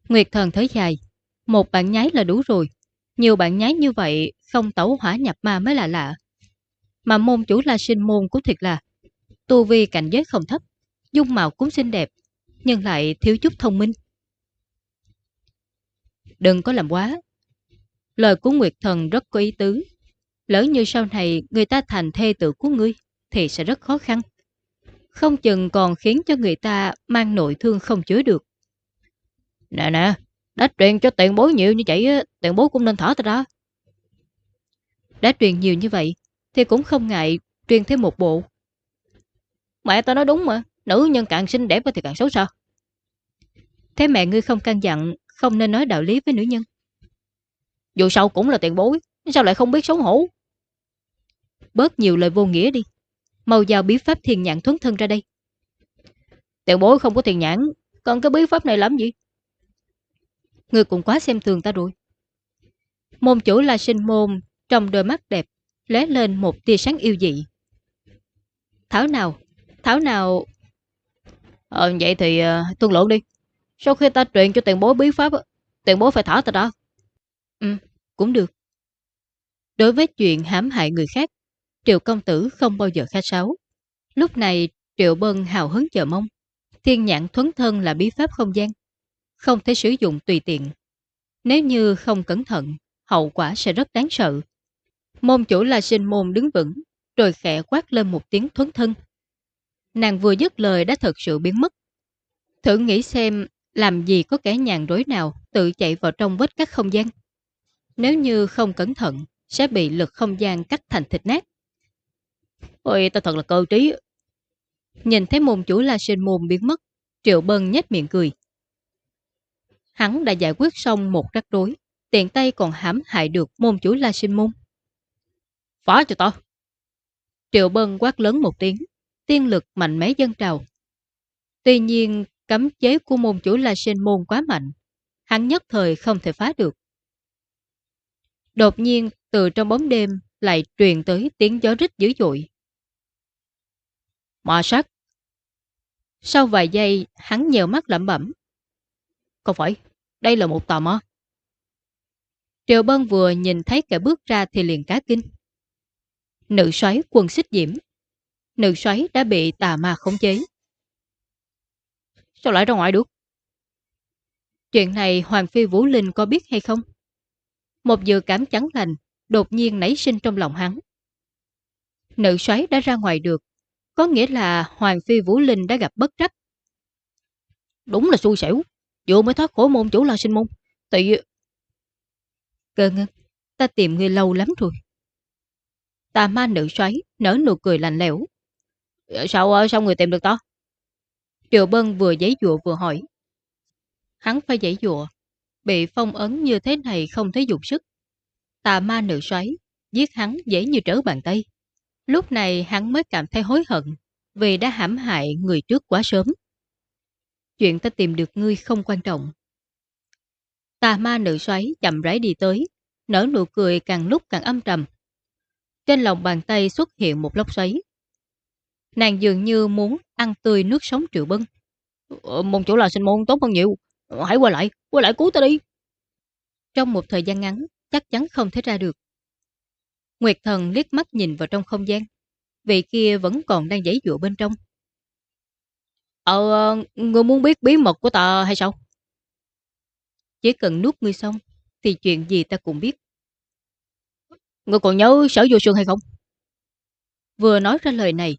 Nguyệt thần thở dài. Một bạn nhái là đủ rồi. Nhiều bạn nhái như vậy không tẩu hỏa nhập ma mới là lạ. Mà môn chủ là sinh môn cũng thiệt là tu vi cảnh giới không thấp, dung mạo cũng xinh đẹp, nhưng lại thiếu chút thông minh. Đừng có làm quá. Lời của Nguyệt Thần rất có ý tứ. Lỡ như sau này người ta thành thê tử của ngươi thì sẽ rất khó khăn. Không chừng còn khiến cho người ta mang nội thương không chứa được. Nè nè, đã truyền cho tiền bối nhiều như vậy, tiền bối cũng nên thở ta đó. Đã truyền nhiều như vậy, thì cũng không ngại truyền thêm một bộ. Mẹ ta nói đúng mà, nữ nhân càng xinh đẹp thì càng xấu sao. Thế mẹ ngươi không căn dặn, không nên nói đạo lý với nữ nhân. Dù sao cũng là tiền bối, sao lại không biết xấu hổ? Bớt nhiều lời vô nghĩa đi. Mau giao bí pháp thiên nhãn thuấn thân ra đây. Tiểu bối không có thiên nhãn, còn cái bí pháp này làm gì? Người cũng quá xem thường ta rồi. Môn chủ là sinh môn, trong đôi mắt đẹp, lóe lên một tia sáng yêu dị. Thảo nào, Thảo nào... Ờ, vậy thì uh, tuân lộn đi. Sau khi ta truyền cho tiền bối bí pháp, tiền bối phải thả ta ra. Ừ, cũng được. Đối với chuyện hãm hại người khác, Triệu công tử không bao giờ khách sáo. Lúc này Triệu Bân hào hứng chờ mong. Thiên nhãn thuấn thân là bí pháp không gian. Không thể sử dụng tùy tiện. Nếu như không cẩn thận, hậu quả sẽ rất đáng sợ. Môn chủ là sinh môn đứng vững, rồi khẽ quát lên một tiếng thuấn thân. Nàng vừa dứt lời đã thật sự biến mất. Thử nghĩ xem làm gì có kẻ nhàn rối nào tự chạy vào trong vết cắt không gian. Nếu như không cẩn thận, sẽ bị lực không gian cắt thành thịt nát. Ôi, ta thật là cơ trí. Nhìn thấy môn chủ La Sinh môn biến mất, Triệu Bân nhếch miệng cười. Hắn đã giải quyết xong một rắc rối, tiện tay còn hãm hại được môn chủ La Sinh môn. Phá cho ta! Triệu Bân quát lớn một tiếng, tiên lực mạnh mẽ dân trào. Tuy nhiên, cấm chế của môn chủ La Sinh môn quá mạnh, hắn nhất thời không thể phá được. Đột nhiên, từ trong bóng đêm lại truyền tới tiếng gió rít dữ dội. Mò sát. Sau vài giây, hắn nhèo mắt lẩm bẩm. Không phải, đây là một tà ma. Triệu Bân vừa nhìn thấy kẻ bước ra thì liền cá kinh. Nữ xoáy quần xích diễm. Nữ xoáy đã bị tà ma khống chế. Sao lại ra ngoài được? Chuyện này Hoàng Phi Vũ Linh có biết hay không? Một dự cảm trắng lành đột nhiên nảy sinh trong lòng hắn. Nữ xoáy đã ra ngoài được, có nghĩa là Hoàng Phi Vũ Linh đã gặp bất trắc. Đúng là xui xẻo, vừa mới thoát khỏi môn chủ là sinh môn. Tại... Cơ ngân, ta tìm người lâu lắm rồi. Tà ma nữ xoáy, nở nụ cười lạnh lẽo. Ờ, sao ờ, sao người tìm được ta? Triệu Bân vừa giấy dụa vừa hỏi. Hắn phải giấy dụa, bị phong ấn như thế này không thấy dùng sức. Tà ma nữ xoáy, giết hắn dễ như trở bàn tay. Lúc này hắn mới cảm thấy hối hận vì đã hãm hại người trước quá sớm. Chuyện ta tìm được ngươi không quan trọng. Tà ma nữ xoáy chậm rãi đi tới, nở nụ cười càng lúc càng âm trầm. Trên lòng bàn tay xuất hiện một lốc xoáy. Nàng dường như muốn ăn tươi nước sống triệu bân. Ờ, môn chủ là sinh môn tốt hơn nhiều. Hãy quay lại, quay lại cứu ta đi. Trong một thời gian ngắn, chắc chắn không thể ra được. Nguyệt thần liếc mắt nhìn vào trong không gian. Vị kia vẫn còn đang giấy dụa bên trong. Ờ, ngươi muốn biết bí mật của ta hay sao? Chỉ cần nuốt ngươi xong, thì chuyện gì ta cũng biết. Ngươi còn nhớ sở vô sương hay không? Vừa nói ra lời này,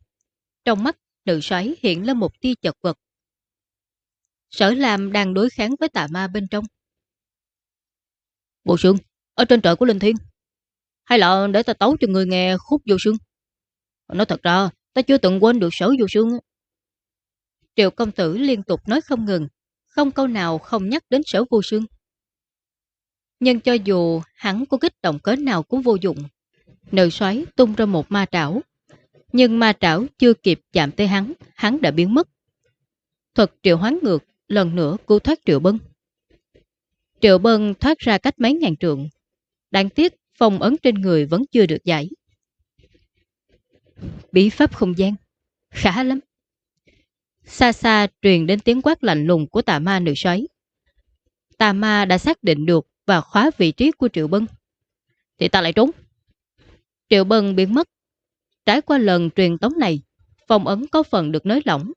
trong mắt nữ xoáy hiện lên một tia chật vật. Sở làm đang đối kháng với tà ma bên trong. Vô sương, ở trên trời của Linh Thiên. Hay là để ta tấu cho người nghe khúc vô sương? Nói thật ra, ta chưa từng quên được sở vô sương. Triệu công tử liên tục nói không ngừng, không câu nào không nhắc đến sở vô sương. Nhưng cho dù hắn có kích động cớ nào cũng vô dụng, nữ xoáy tung ra một ma trảo. Nhưng ma trảo chưa kịp chạm tới hắn, hắn đã biến mất. Thuật triệu hoán ngược, lần nữa cứu thoát triệu bân. Triệu bân thoát ra cách mấy ngàn trượng. Đáng tiếc phong ấn trên người vẫn chưa được giải. Bí pháp không gian. Khá lắm. Xa xa truyền đến tiếng quát lạnh lùng của tà ma nữ xoáy. Tà ma đã xác định được và khóa vị trí của Triệu Bân. Thì ta lại trốn. Triệu Bân biến mất. Trải qua lần truyền tống này, phong ấn có phần được nới lỏng.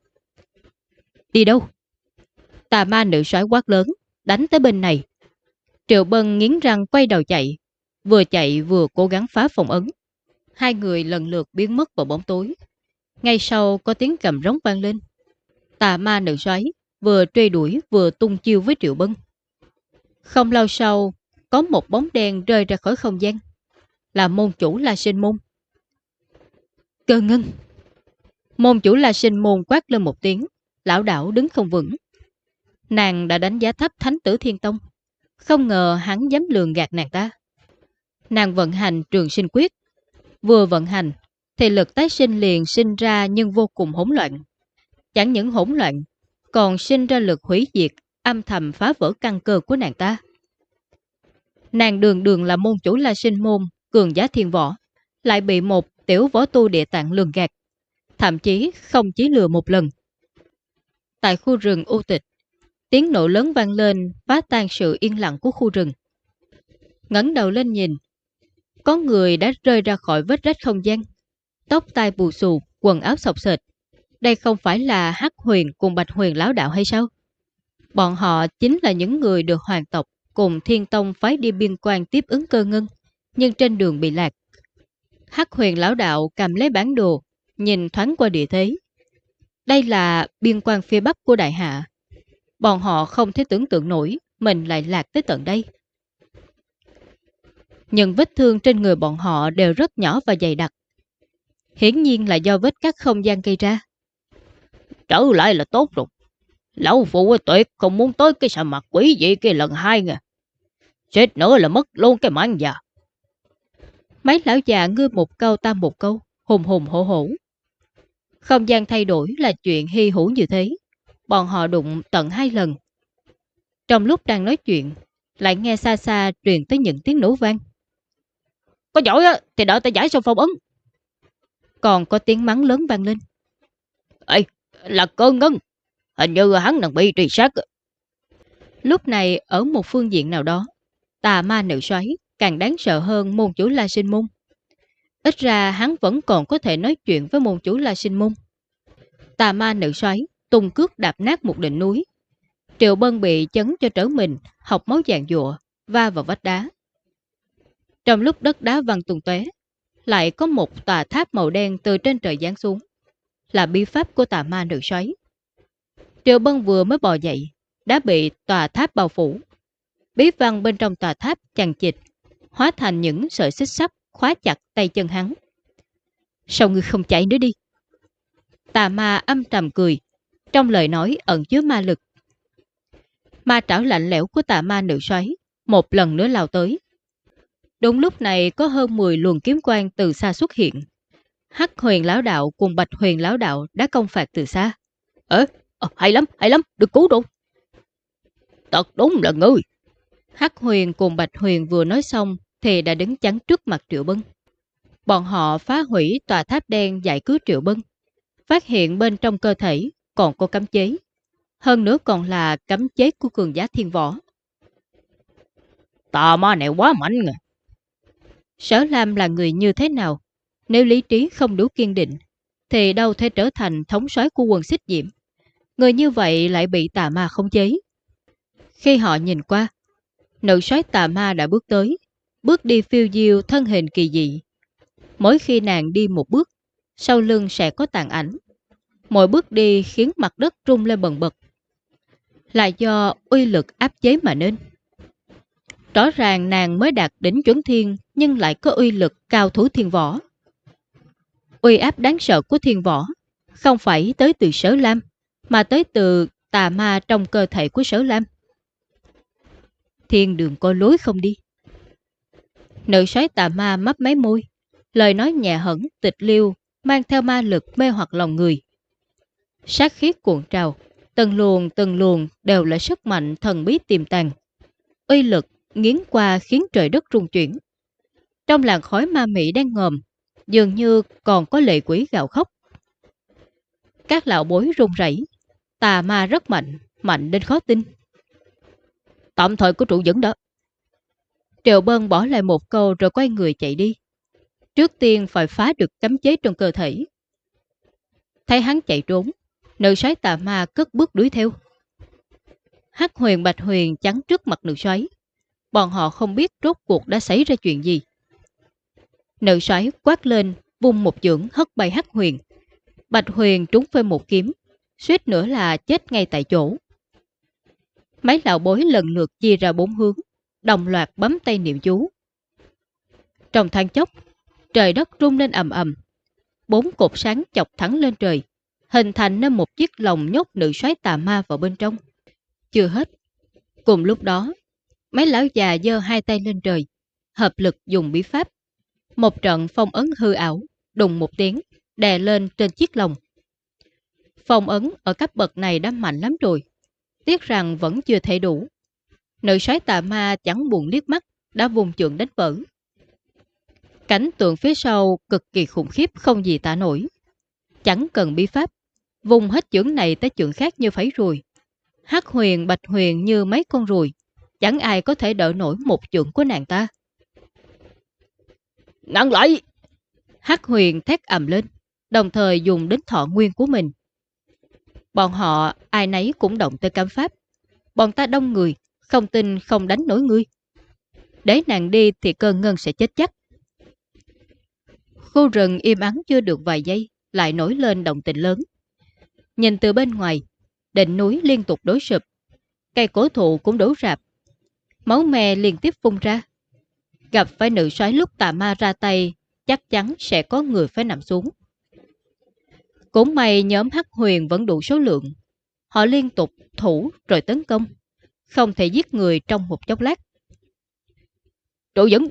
Đi đâu? Tà ma nữ xoáy quát lớn, đánh tới bên này. Triệu Bân nghiến răng quay đầu chạy, vừa chạy vừa cố gắng phá phòng ấn. Hai người lần lượt biến mất vào bóng tối. Ngay sau có tiếng cầm rống vang lên. Tà ma nữ xoáy vừa truy đuổi vừa tung chiêu với Triệu Bân. Không lâu sau, có một bóng đen rơi ra khỏi không gian. Là môn chủ La Sinh Môn. Cơ ngân. Môn chủ La Sinh Môn quát lên một tiếng, lão đảo đứng không vững. Nàng đã đánh giá thấp Thánh tử Thiên Tông. Không ngờ hắn dám lường gạt nàng ta. Nàng vận hành trường sinh quyết. Vừa vận hành, thì lực tái sinh liền sinh ra nhưng vô cùng hỗn loạn. Chẳng những hỗn loạn, còn sinh ra lực hủy diệt, âm thầm phá vỡ căn cơ của nàng ta. Nàng đường đường là môn chủ la sinh môn, cường giá thiên võ, lại bị một tiểu võ tu địa tạng lường gạt, thậm chí không chỉ lừa một lần. Tại khu rừng u tịch, tiếng nổ lớn vang lên phá tan sự yên lặng của khu rừng. ngẩng đầu lên nhìn, có người đã rơi ra khỏi vết rách không gian, tóc tai bù xù, quần áo sọc sệt. Đây không phải là Hắc Huyền cùng Bạch Huyền lão đạo hay sao? Bọn họ chính là những người được hoàng tộc cùng Thiên Tông phái đi biên quan tiếp ứng cơ ngân, nhưng trên đường bị lạc. Hắc Huyền lão đạo cầm lấy bản đồ, nhìn thoáng qua địa thế. Đây là biên quan phía bắc của đại hạ. Bọn họ không thể tưởng tượng nổi mình lại lạc tới tận đây. Nhưng vết thương trên người bọn họ đều rất nhỏ và dày đặc. Hiển nhiên là do vết cắt không gian gây ra. Trở lại là tốt rồi. Lão phụ tuyệt không muốn tới cái sa mặt quỷ dị kia lần hai nha. Chết nữa là mất luôn cái mạng già. Mấy lão già ngư một câu tam một câu, hùng hùng hổ hổ. Không gian thay đổi là chuyện hy hữu như thế. Bọn họ đụng tận hai lần. Trong lúc đang nói chuyện, lại nghe xa xa truyền tới những tiếng nổ vang. Có giỏi á, thì đợi ta giải xong phong ấn. Còn có tiếng mắng lớn vang lên. Ê, là cơ ngân. Hình như hắn đang bị truy sát. Lúc này ở một phương diện nào đó, tà ma nữ xoáy càng đáng sợ hơn môn chủ La Sinh Môn. Ít ra hắn vẫn còn có thể nói chuyện với môn chủ La Sinh Môn. Tà ma nữ xoáy tung cước đạp nát một đỉnh núi. Triệu Bân bị chấn cho trở mình, học máu dạng dụa, va vào vách đá. Trong lúc đất đá văng tung tóe, lại có một tòa tháp màu đen từ trên trời giáng xuống. Là bi pháp của tà ma nữ xoáy. Triệu Bân vừa mới bò dậy, đã bị tòa tháp bao phủ. Bí văn bên trong tòa tháp chằng chịch, hóa thành những sợi xích sắt khóa chặt tay chân hắn. Sao ngươi không chạy nữa đi? Tà ma âm trầm cười, trong lời nói ẩn chứa ma lực. Ma trảo lạnh lẽo của tà ma nữ xoáy, một lần nữa lao tới. Đúng lúc này có hơn 10 luồng kiếm quang từ xa xuất hiện. Hắc huyền lão đạo cùng bạch huyền lão đạo đã công phạt từ xa. Ơ, ờ, hay lắm, hay lắm, được cứu rồi. Thật đúng là ngươi. Hắc huyền cùng bạch huyền vừa nói xong thì đã đứng chắn trước mặt Triệu Bân. Bọn họ phá hủy tòa tháp đen giải cứu Triệu Bân. Phát hiện bên trong cơ thể còn có cấm chế. Hơn nữa còn là cấm chế của cường giá thiên võ. Tà ma này quá mạnh rồi. Sở Lam là người như thế nào? Nếu lý trí không đủ kiên định, thì đâu thể trở thành thống soái của quân xích diệm. Người như vậy lại bị tà ma không chế. Khi họ nhìn qua, nữ soái tà ma đã bước tới, bước đi phiêu diêu thân hình kỳ dị. Mỗi khi nàng đi một bước, sau lưng sẽ có tàn ảnh. Mỗi bước đi khiến mặt đất rung lên bần bật. Là do uy lực áp chế mà nên. Rõ ràng nàng mới đạt đến chuẩn thiên nhưng lại có uy lực cao thủ thiên võ. Uy áp đáng sợ của thiên võ không phải tới từ sở lam mà tới từ tà ma trong cơ thể của sở lam. Thiên đường có lối không đi. Nữ soái tà ma mấp máy môi, lời nói nhẹ hẳn, tịch liêu, mang theo ma lực mê hoặc lòng người. Sát khiết cuộn trào, từng luồng từng luồng đều là sức mạnh thần bí tiềm tàng. Uy lực nghiến qua khiến trời đất rung chuyển. Trong làn khói ma mị đang ngòm, dường như còn có lệ quỷ gạo khóc. Các lão bối run rẩy, tà ma rất mạnh, mạnh đến khó tin. Tạm thời của trụ dẫn đó. Triệu Bân bỏ lại một câu rồi quay người chạy đi. Trước tiên phải phá được cấm chế trong cơ thể. Thấy hắn chạy trốn, nữ sói tà ma cất bước đuổi theo. Hắc huyền bạch huyền chắn trước mặt nữ sói Bọn họ không biết rốt cuộc đã xảy ra chuyện gì. Nữ soái quát lên, vung một dưỡng hất bay hắc huyền. Bạch huyền trúng phơi một kiếm, suýt nữa là chết ngay tại chỗ. Mấy lão bối lần lượt chia ra bốn hướng, đồng loạt bấm tay niệm chú. Trong thang chốc, trời đất rung lên ầm ầm. Bốn cột sáng chọc thẳng lên trời, hình thành nên một chiếc lồng nhốt nữ soái tà ma vào bên trong. Chưa hết. Cùng lúc đó, mấy lão già dơ hai tay lên trời, hợp lực dùng bí pháp. Một trận phong ấn hư ảo, đùng một tiếng, đè lên trên chiếc lồng. Phong ấn ở cấp bậc này đã mạnh lắm rồi. Tiếc rằng vẫn chưa thể đủ. Nữ sói tà ma chẳng buồn liếc mắt, đã vùng trượng đánh vỡ. Cảnh tượng phía sau cực kỳ khủng khiếp không gì tả nổi. Chẳng cần bí pháp, vùng hết chưởng này tới chưởng khác như phải rồi. Hắc huyền bạch huyền như mấy con ruồi, chẳng ai có thể đỡ nổi một chưởng của nàng ta. Ngăn lại! Hắc huyền thét ầm lên, đồng thời dùng đến thọ nguyên của mình. Bọn họ ai nấy cũng động tới cam pháp. Bọn ta đông người, không tin không đánh nổi ngươi. Để nàng đi thì cơn ngân sẽ chết chắc. Khu rừng im ắng chưa được vài giây, lại nổi lên động tình lớn. Nhìn từ bên ngoài, đỉnh núi liên tục đối sụp. Cây cổ thụ cũng đổ rạp. Máu me liên tiếp phun ra. Gặp phải nữ soái lúc tà ma ra tay, chắc chắn sẽ có người phải nằm xuống. Cũng may nhóm Hắc Huyền vẫn đủ số lượng. Họ liên tục thủ rồi tấn công. Không thể giết người trong một chốc lát. Trụ dẫn!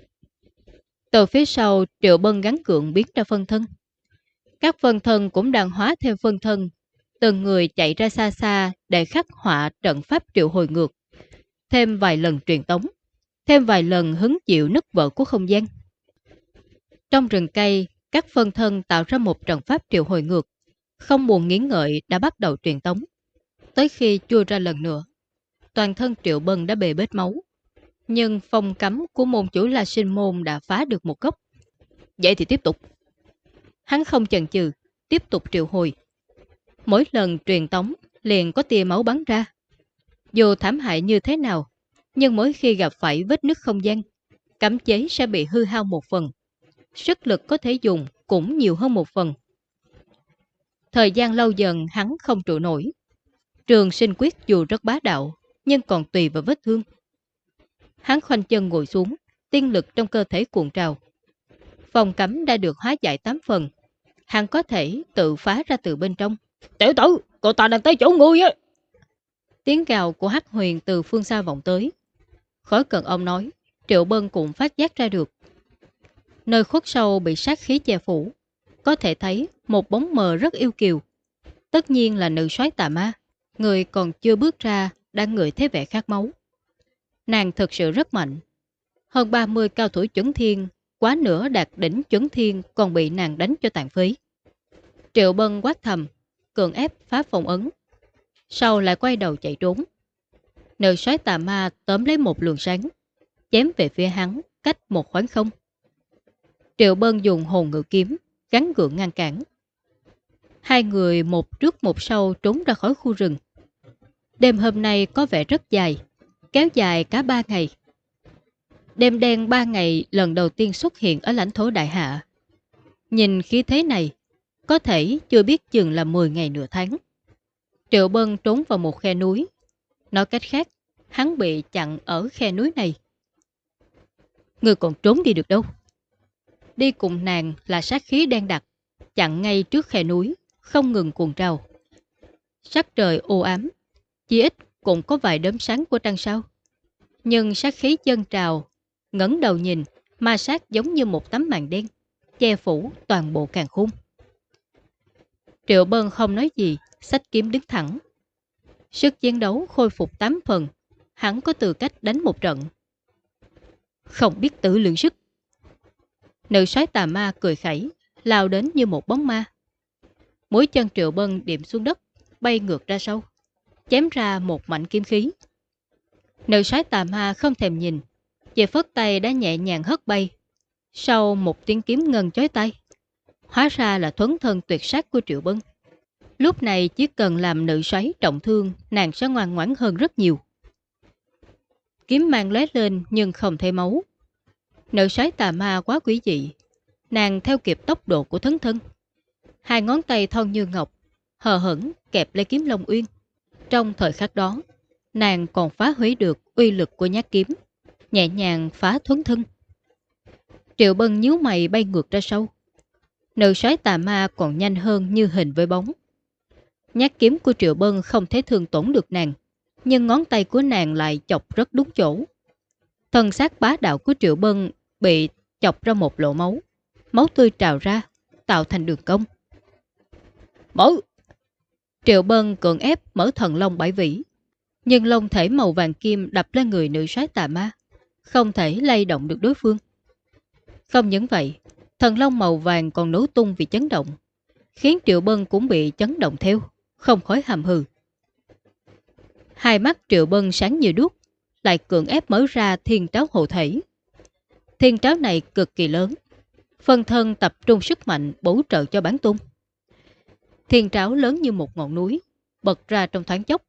Từ phía sau, Triệu Bân gắn cượng biến ra phân thân. Các phân thân cũng đang hóa theo phân thân. Từng người chạy ra xa xa để khắc họa trận pháp triệu hồi ngược. Thêm vài lần truyền tống. Thêm vài lần hứng chịu nứt vỡ của không gian. Trong rừng cây, các phân thân tạo ra một trận pháp triệu hồi ngược. Không buồn nghiến ngợi đã bắt đầu truyền tống. Tới khi chua ra lần nữa, toàn thân Triệu Bân đã bề bết máu. Nhưng phong cấm của môn chủ La Sinh Môn đã phá được một gốc. Vậy thì tiếp tục. Hắn không chần chừ, tiếp tục triệu hồi. Mỗi lần truyền tống liền có tia máu bắn ra. Dù thảm hại như thế nào, nhưng mỗi khi gặp phải vết nứt không gian, cấm chế sẽ bị hư hao một phần. Sức lực có thể dùng cũng nhiều hơn một phần. Thời gian lâu dần hắn không trụ nổi. Trường sinh quyết dù rất bá đạo, nhưng còn tùy vào vết thương. Hắn khoanh chân ngồi xuống, tiên lực trong cơ thể cuộn trào. Phòng cấm đã được hóa giải 8 phần. Hắn có thể tự phá ra từ bên trong. Tiểu tử, cậu ta đang tới chỗ ngươi á. Tiếng gào của Hắc Huyền từ phương xa vọng tới. Khói cận ông nói, Triệu Bân cũng phát giác ra được. Nơi khuất sâu bị sát khí che phủ, có thể thấy một bóng mờ rất yêu kiều. Tất nhiên là nữ soái tà ma, người còn chưa bước ra đang ngửi thấy vẻ khát máu. Nàng thực sự rất mạnh. Hơn 30 cao thủ chuẩn thiên, quá nửa đạt đỉnh chuẩn thiên còn bị nàng đánh cho tàn phí. Triệu Bân quát thầm, cường ép phá phòng ấn. Sau lại quay đầu chạy trốn. Nữ soái tà ma tóm lấy một luồng sáng, chém về phía hắn cách một khoảng không. Triệu Bân dùng hồn ngự kiếm, gắn gượng ngăn cản. Hai người một trước một sau trốn ra khỏi khu rừng. Đêm hôm nay có vẻ rất dài, kéo dài cả ba ngày. Đêm đen ba ngày lần đầu tiên xuất hiện ở lãnh thổ Đại Hạ. Nhìn khí thế này, có thể chưa biết chừng là 10 ngày nửa tháng. Triệu Bân trốn vào một khe núi. Nói cách khác, hắn bị chặn ở khe núi này. Người còn trốn đi được đâu. Đi cùng nàng là sát khí đen đặc, chặn ngay trước khe núi, không ngừng cuồng trào. Sắc trời ô ám, chỉ ít cũng có vài đốm sáng của trăng sao. Nhưng sát khí chân trào, ngấn đầu nhìn, ma sát giống như một tấm màn đen, che phủ toàn bộ càng khung. Triệu Bân không nói gì, sách kiếm đứng thẳng. Sức chiến đấu khôi phục 8 phần, hắn có tư cách đánh một trận. Không biết tự lượng sức. Nữ soái tà ma cười khẩy, lao đến như một bóng ma. Mũi chân Triệu Bân điểm xuống đất, bay ngược ra sau, chém ra một mảnh kiếm khí. Nữ soái tà ma không thèm nhìn, chỉ phất tay đã nhẹ nhàng hất bay. Sau một tiếng kiếm ngân chói tay, hóa ra là thuấn thân tuyệt sát của Triệu Bân. Lúc này chỉ cần làm nữ xoáy trọng thương, nàng sẽ ngoan ngoãn hơn rất nhiều. Kiếm mang lóe lên nhưng không thấy máu. Nữ xoáy tà ma quá quý dị. Nàng theo kịp tốc độ của thấn thân. Hai ngón tay thon như ngọc, hờ hững kẹp lấy kiếm Long Uyên. Trong thời khắc đó, nàng còn phá hủy được uy lực của nhát kiếm, nhẹ nhàng phá thuấn thân. Triệu Bân nhíu mày bay ngược ra sâu Nữ soái tà ma còn nhanh hơn như hình với bóng. Nhát kiếm của Triệu Bân không thể thương tổn được nàng, nhưng ngón tay của nàng lại chọc rất đúng chỗ. thần xác bá đạo của Triệu Bân bị chọc ra một lỗ máu. Máu tươi trào ra, tạo thành đường cong. Mở! Triệu Bân cưỡng ép mở thần long bảy vĩ. Nhưng lông thể màu vàng kim đập lên người nữ soái tà ma. Không thể lay động được đối phương. Không những vậy, thần long màu vàng còn nổ tung vì chấn động. Khiến Triệu Bân cũng bị chấn động theo, không khói hàm hừ. Hai mắt Triệu Bân sáng như đuốc, lại cưỡng ép mở ra thiên tráo hộ thể. Thiên tráo này cực kỳ lớn, phân thân tập trung sức mạnh bổ trợ cho bán tung. Thiên tráo lớn như một ngọn núi, bật ra trong thoáng chốc.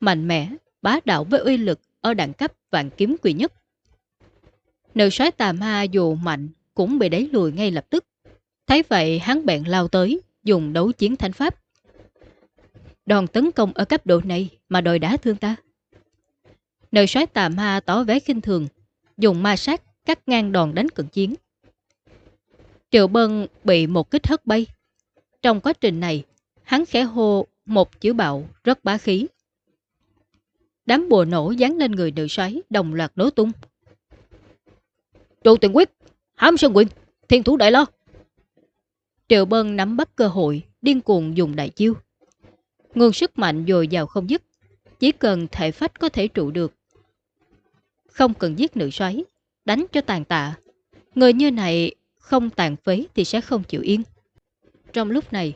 Mạnh mẽ, bá đạo với uy lực ở đẳng cấp vạn kiếm quỷ nhất. Nữ soái tà ma dù mạnh cũng bị đẩy lùi ngay lập tức. Thấy vậy hắn bèn lao tới, dùng đấu chiến thánh pháp. Đòn tấn công ở cấp độ này mà đòi đá thương ta. Nơi soái tà ma tỏ vẻ khinh thường, dùng ma sát cắt ngang đòn đánh cận chiến. Triệu Bân bị một kích hất bay. Trong quá trình này, hắn khẽ hô một chữ bạo rất bá khí. Đám bùa nổ dán lên người nữ xoáy đồng loạt nổ tung. Trụ tiền quyết, hám sơn quyền, thiên thủ đại lo. Triệu Bân nắm bắt cơ hội, điên cuồng dùng đại chiêu. Nguồn sức mạnh dồi dào không dứt, chỉ cần thể phách có thể trụ được. Không cần giết nữ xoáy, đánh cho tàn tạ. Người như này không tàn phế thì sẽ không chịu yên. Trong lúc này,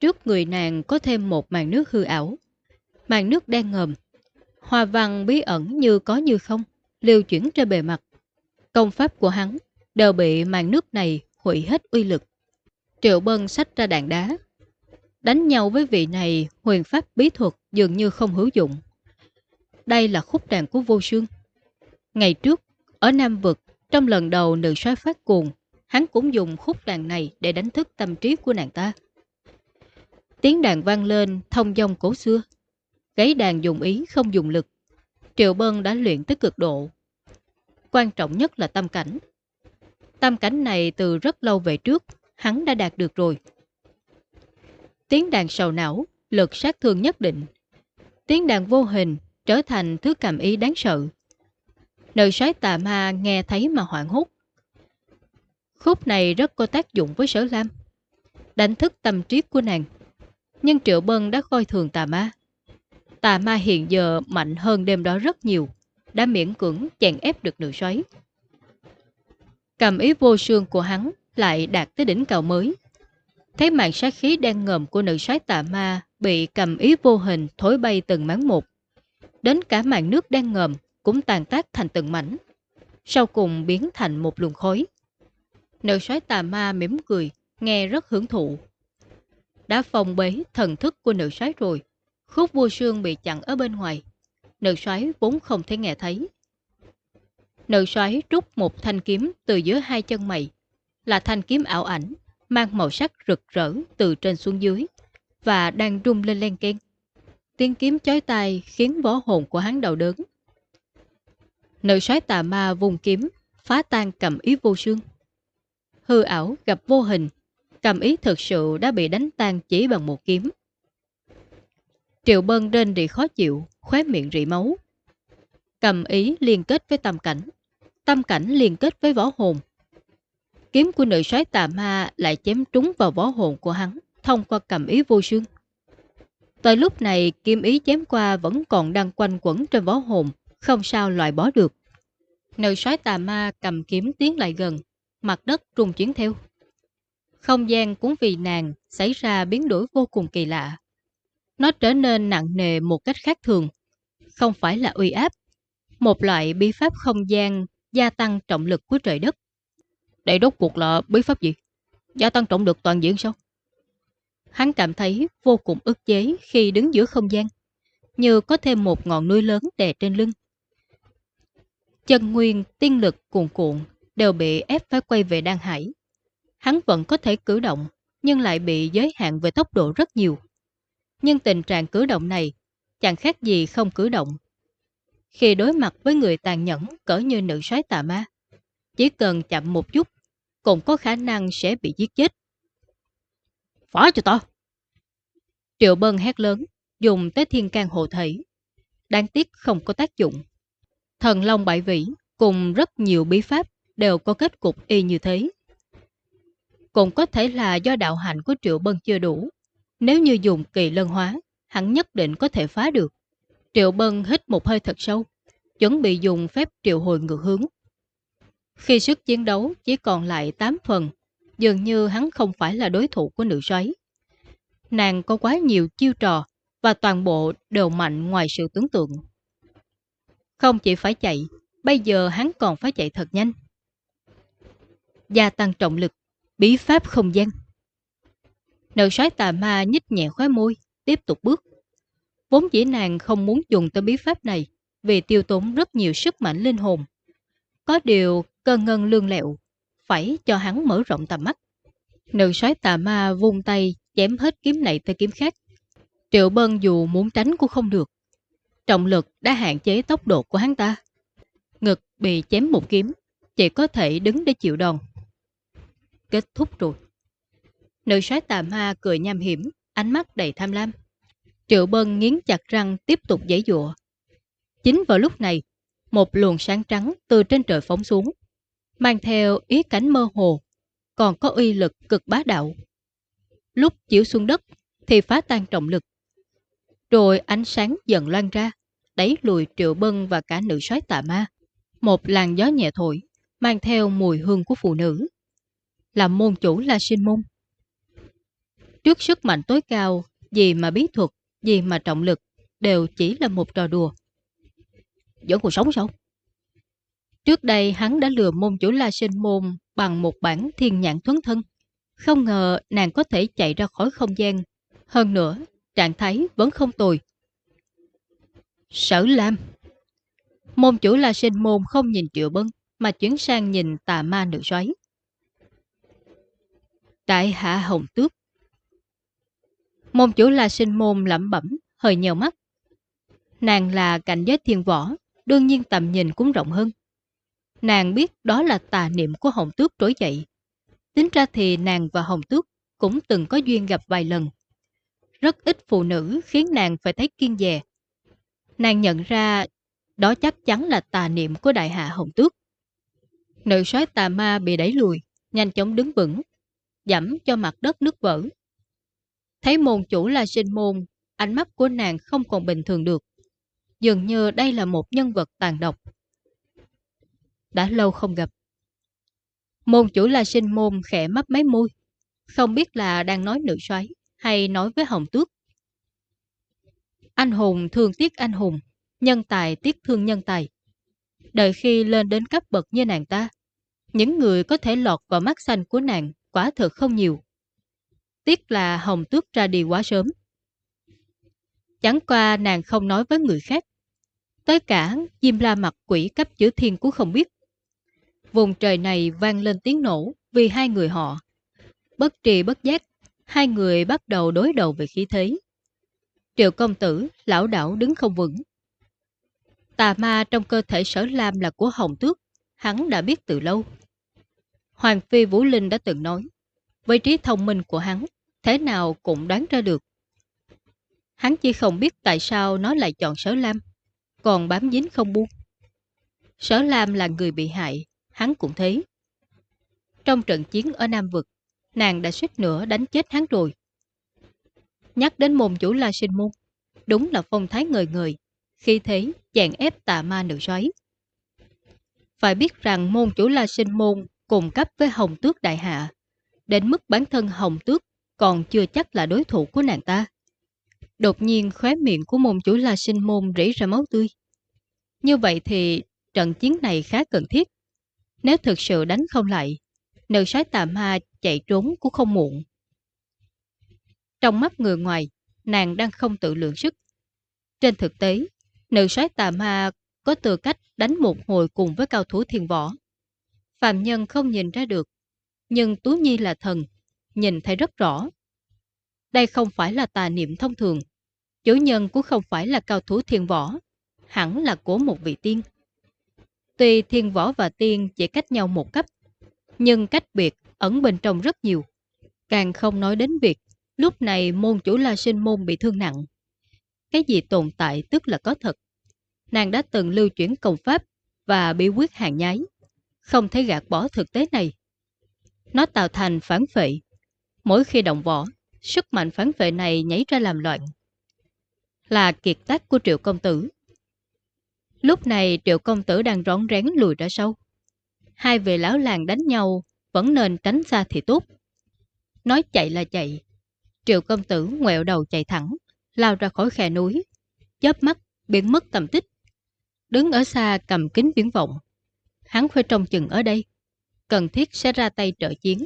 trước người nàng có thêm một màn nước hư ảo. Màn nước đen ngầm, hòa văn bí ẩn như có như không, liều chuyển trên bề mặt. Công pháp của hắn đều bị màn nước này hủy hết uy lực. Triệu Bân sách ra đạn đá. Đánh nhau với vị này huyền pháp bí thuật dường như không hữu dụng. Đây là khúc đàn của vô sương. Ngày trước, ở Nam Vực, trong lần đầu nữ soái phát cuồng, hắn cũng dùng khúc đàn này để đánh thức tâm trí của nàng ta. Tiếng đàn vang lên thông dong cổ xưa. Gáy đàn dùng ý không dùng lực. Triệu Bân đã luyện tới cực độ. Quan trọng nhất là tâm cảnh. Tâm cảnh này từ rất lâu về trước, hắn đã đạt được rồi. Tiếng đàn sầu não, lực sát thương nhất định. Tiếng đàn vô hình trở thành thứ cảm ý đáng sợ. Nữ sói tà ma nghe thấy mà hoảng hốt. Khúc này rất có tác dụng với sở lam. Đánh thức tâm trí của nàng. Nhưng Triệu Bân đã coi thường tà ma. Tà ma hiện giờ mạnh hơn đêm đó rất nhiều. Đã miễn cưỡng chèn ép được nữ sói Cầm ý vô xương của hắn lại đạt tới đỉnh cao mới. Thấy mạng sát khí đen ngầm của nữ soái tà ma bị cầm ý vô hình thối bay từng máng một. Đến cả mạng nước đen ngầm cũng tàn tác thành từng mảnh. Sau cùng biến thành một luồng khói. Nữ soái tà ma mỉm cười, nghe rất hưởng thụ. Đã phòng bế thần thức của nữ soái rồi. Khúc vua sương bị chặn ở bên ngoài. Nữ soái vốn không thể nghe thấy. Nữ soái rút một thanh kiếm từ giữa hai chân mày. Là thanh kiếm ảo ảnh, mang màu sắc rực rỡ từ trên xuống dưới và đang rung lên len ken. Tiếng kiếm chói tai khiến võ hồn của hắn đau đớn. Nữ soái tà ma vùng kiếm, phá tan cầm ý vô sương. Hư ảo gặp vô hình, cầm ý thực sự đã bị đánh tan chỉ bằng một kiếm. Triệu Bân rên rỉ khó chịu, khóe miệng rỉ máu. Cầm ý liên kết với tâm cảnh, tâm cảnh liên kết với võ hồn. Kiếm của nữ soái tà ma lại chém trúng vào võ hồn của hắn, thông qua cầm ý vô sương. Tới lúc này, kim ý chém qua vẫn còn đang quanh quẩn trên võ hồn, không sao loại bỏ được. Nữ soái tà ma cầm kiếm tiến lại gần, mặt đất rung chuyển theo. Không gian cũng vì nàng xảy ra biến đổi vô cùng kỳ lạ. Nó trở nên nặng nề một cách khác thường. Không phải là uy áp. Một loại bi pháp không gian gia tăng trọng lực của trời đất. Đây đốt cuộc là bí pháp gì? Gia tăng trọng lực toàn diện sao? Hắn cảm thấy vô cùng ức chế khi đứng giữa không gian. Như có thêm một ngọn núi lớn đè trên lưng. Chân nguyên, tiên lực cuồn cuộn đều bị ép phải quay về Đan Hải. Hắn vẫn có thể cử động, nhưng lại bị giới hạn về tốc độ rất nhiều. Nhưng tình trạng cử động này chẳng khác gì không cử động. Khi đối mặt với người tàn nhẫn cỡ như nữ Sói tà ma, chỉ cần chậm một chút, cũng có khả năng sẽ bị giết chết. Phá cho ta! Triệu Bân hét lớn, dùng tới thiên can hộ thể. Đáng tiếc không có tác dụng. Thần Long Bại Vĩ cùng rất nhiều bí pháp đều có kết cục y như thế. Cũng có thể là do đạo hạnh của Triệu Bân chưa đủ. Nếu như dùng kỳ lân hóa, hắn nhất định có thể phá được. Triệu Bân hít một hơi thật sâu, chuẩn bị dùng phép triệu hồi ngược hướng. Khi sức chiến đấu chỉ còn lại 8 phần, dường như hắn không phải là đối thủ của nữ xoáy. Nàng có quá nhiều chiêu trò và toàn bộ đều mạnh ngoài sự tưởng tượng. Không chỉ phải chạy, bây giờ hắn còn phải chạy thật nhanh. Gia tăng trọng lực, bí pháp không gian. Nữ soái tà ma nhích nhẹ khóe môi, tiếp tục bước. Vốn dĩ nàng không muốn dùng tới bí pháp này vì tiêu tốn rất nhiều sức mạnh linh hồn. Có điều cơ ngân lương lẹo, phải cho hắn mở rộng tầm mắt. Nữ sói tà ma vung tay chém hết kiếm này tới kiếm khác. Triệu Bân dù muốn tránh cũng không được. Trọng lực đã hạn chế tốc độ của hắn ta. Ngực bị chém một kiếm, chỉ có thể đứng để chịu đòn. Kết thúc rồi. Nữ sói tà ma cười nham hiểm, ánh mắt đầy tham lam. Triệu Bân nghiến chặt răng tiếp tục giãy dụa. Chính vào lúc này, một luồng sáng trắng từ trên trời phóng xuống, mang theo ý cảnh mơ hồ, còn có uy lực cực bá đạo. Lúc chiếu xuống đất thì phá tan trọng lực. Rồi ánh sáng dần loan ra, đẩy lùi Triệu Bân và cả nữ soái tà ma. Một làn gió nhẹ thổi, mang theo mùi hương của phụ nữ. Làm môn chủ là sinh môn. Trước sức mạnh tối cao, gì mà bí thuật, gì mà trọng lực, đều chỉ là một trò đùa. Vẫn còn sống sao? Trước đây hắn đã lừa môn chủ La Sinh Môn bằng một bản thiên nhãn thuấn thân. Không ngờ nàng có thể chạy ra khỏi không gian. Hơn nữa, trạng thái vẫn không tồi. Sở Lam Môn chủ La Sinh Môn không nhìn Triệu Bân mà chuyển sang nhìn tà ma nữ xoáy. Đại hạ Hồng Tước Môn chủ La Sinh Môn lẩm bẩm, hơi nhèo mắt. Nàng là cảnh giới thiên võ, đương nhiên tầm nhìn cũng rộng hơn. Nàng biết đó là tà niệm của Hồng Tước trỗi dậy. Tính ra thì nàng và Hồng Tước cũng từng có duyên gặp vài lần. Rất ít phụ nữ khiến nàng phải thấy kiên dè. Nàng nhận ra đó chắc chắn là tà niệm của đại hạ Hồng Tước. Nữ sói tà ma bị đẩy lùi, nhanh chóng đứng vững, dẫm cho mặt đất nước vỡ. Thấy môn chủ là sinh môn, ánh mắt của nàng không còn bình thường được. Dường như đây là một nhân vật tàn độc, đã lâu không gặp. Môn chủ là sinh môn khẽ mấp mấy môi, không biết là đang nói nữ xoáy hay nói với Hồng Tước. Anh hùng thương tiếc anh hùng, nhân tài tiếc thương nhân tài. Đợi khi lên đến cấp bậc như nàng ta, những người có thể lọt vào mắt xanh của nàng quả thực không nhiều. Tiếc là Hồng Tước ra đi quá sớm. Chẳng qua nàng không nói với người khác. Tới cả Diêm La mặt quỷ cấp chữ thiên cũng không biết. Vùng trời này vang lên tiếng nổ vì hai người họ. Bất trì bất giác, hai người bắt đầu đối đầu về khí thế. Triệu công tử, lão đảo đứng không vững. Tà ma trong cơ thể sở lam là của Hồng Tước, hắn đã biết từ lâu. Hoàng Phi Vũ Linh đã từng nói, với trí thông minh của hắn, thế nào cũng đoán ra được. Hắn chỉ không biết tại sao nó lại chọn sở lam, còn bám dính không buông. Sở Lam là người bị hại, hắn cũng thấy. Trong trận chiến ở Nam Vực, nàng đã suýt nữa đánh chết hắn rồi. Nhắc đến môn chủ La Sinh Môn, đúng là phong thái người người khi thế chàng ép tà ma nữ xoáy. Phải biết rằng môn chủ La Sinh Môn cùng cấp với Hồng Tước Đại Hạ, đến mức bản thân Hồng Tước còn chưa chắc là đối thủ của nàng ta. Đột nhiên khóe miệng của môn chủ La Sinh Môn rỉ ra máu tươi. Như vậy thì trận chiến này khá cần thiết. Nếu thực sự đánh không lại, nữ sái tà ma chạy trốn cũng không muộn. Trong mắt người ngoài, nàng đang không tự lượng sức. Trên thực tế, nữ sái tà ma có tư cách đánh một hồi cùng với cao thủ thiên võ. Phạm nhân không nhìn ra được, nhưng Tú Nhi là thần, nhìn thấy rất rõ. Đây không phải là tà niệm thông thường, chủ nhân cũng không phải là cao thủ thiên võ, hẳn là của một vị tiên. Tuy thiên võ và tiên chỉ cách nhau một cấp, nhưng cách biệt ẩn bên trong rất nhiều. Càng không nói đến việc lúc này môn chủ La Sinh môn bị thương nặng. Cái gì tồn tại tức là có thật. Nàng đã từng lưu chuyển công pháp và bí quyết hàng nhái. không thể gạt bỏ thực tế này. Nó tạo thành phản vệ. Mỗi khi động võ, sức mạnh phản vệ này nhảy ra làm loạn. Là kiệt tác của triệu công tử. Lúc này triệu công tử đang rón rén lùi ra sâu. Hai vị lão làng đánh nhau vẫn nên tránh xa thì tốt. Nói chạy là chạy. Triệu công tử ngoẹo đầu chạy thẳng, lao ra khỏi khe núi, chớp mắt biến mất tầm tích. Đứng ở xa cầm kính viễn vọng. Hắn phải trông chừng ở đây. Cần thiết sẽ ra tay trợ chiến.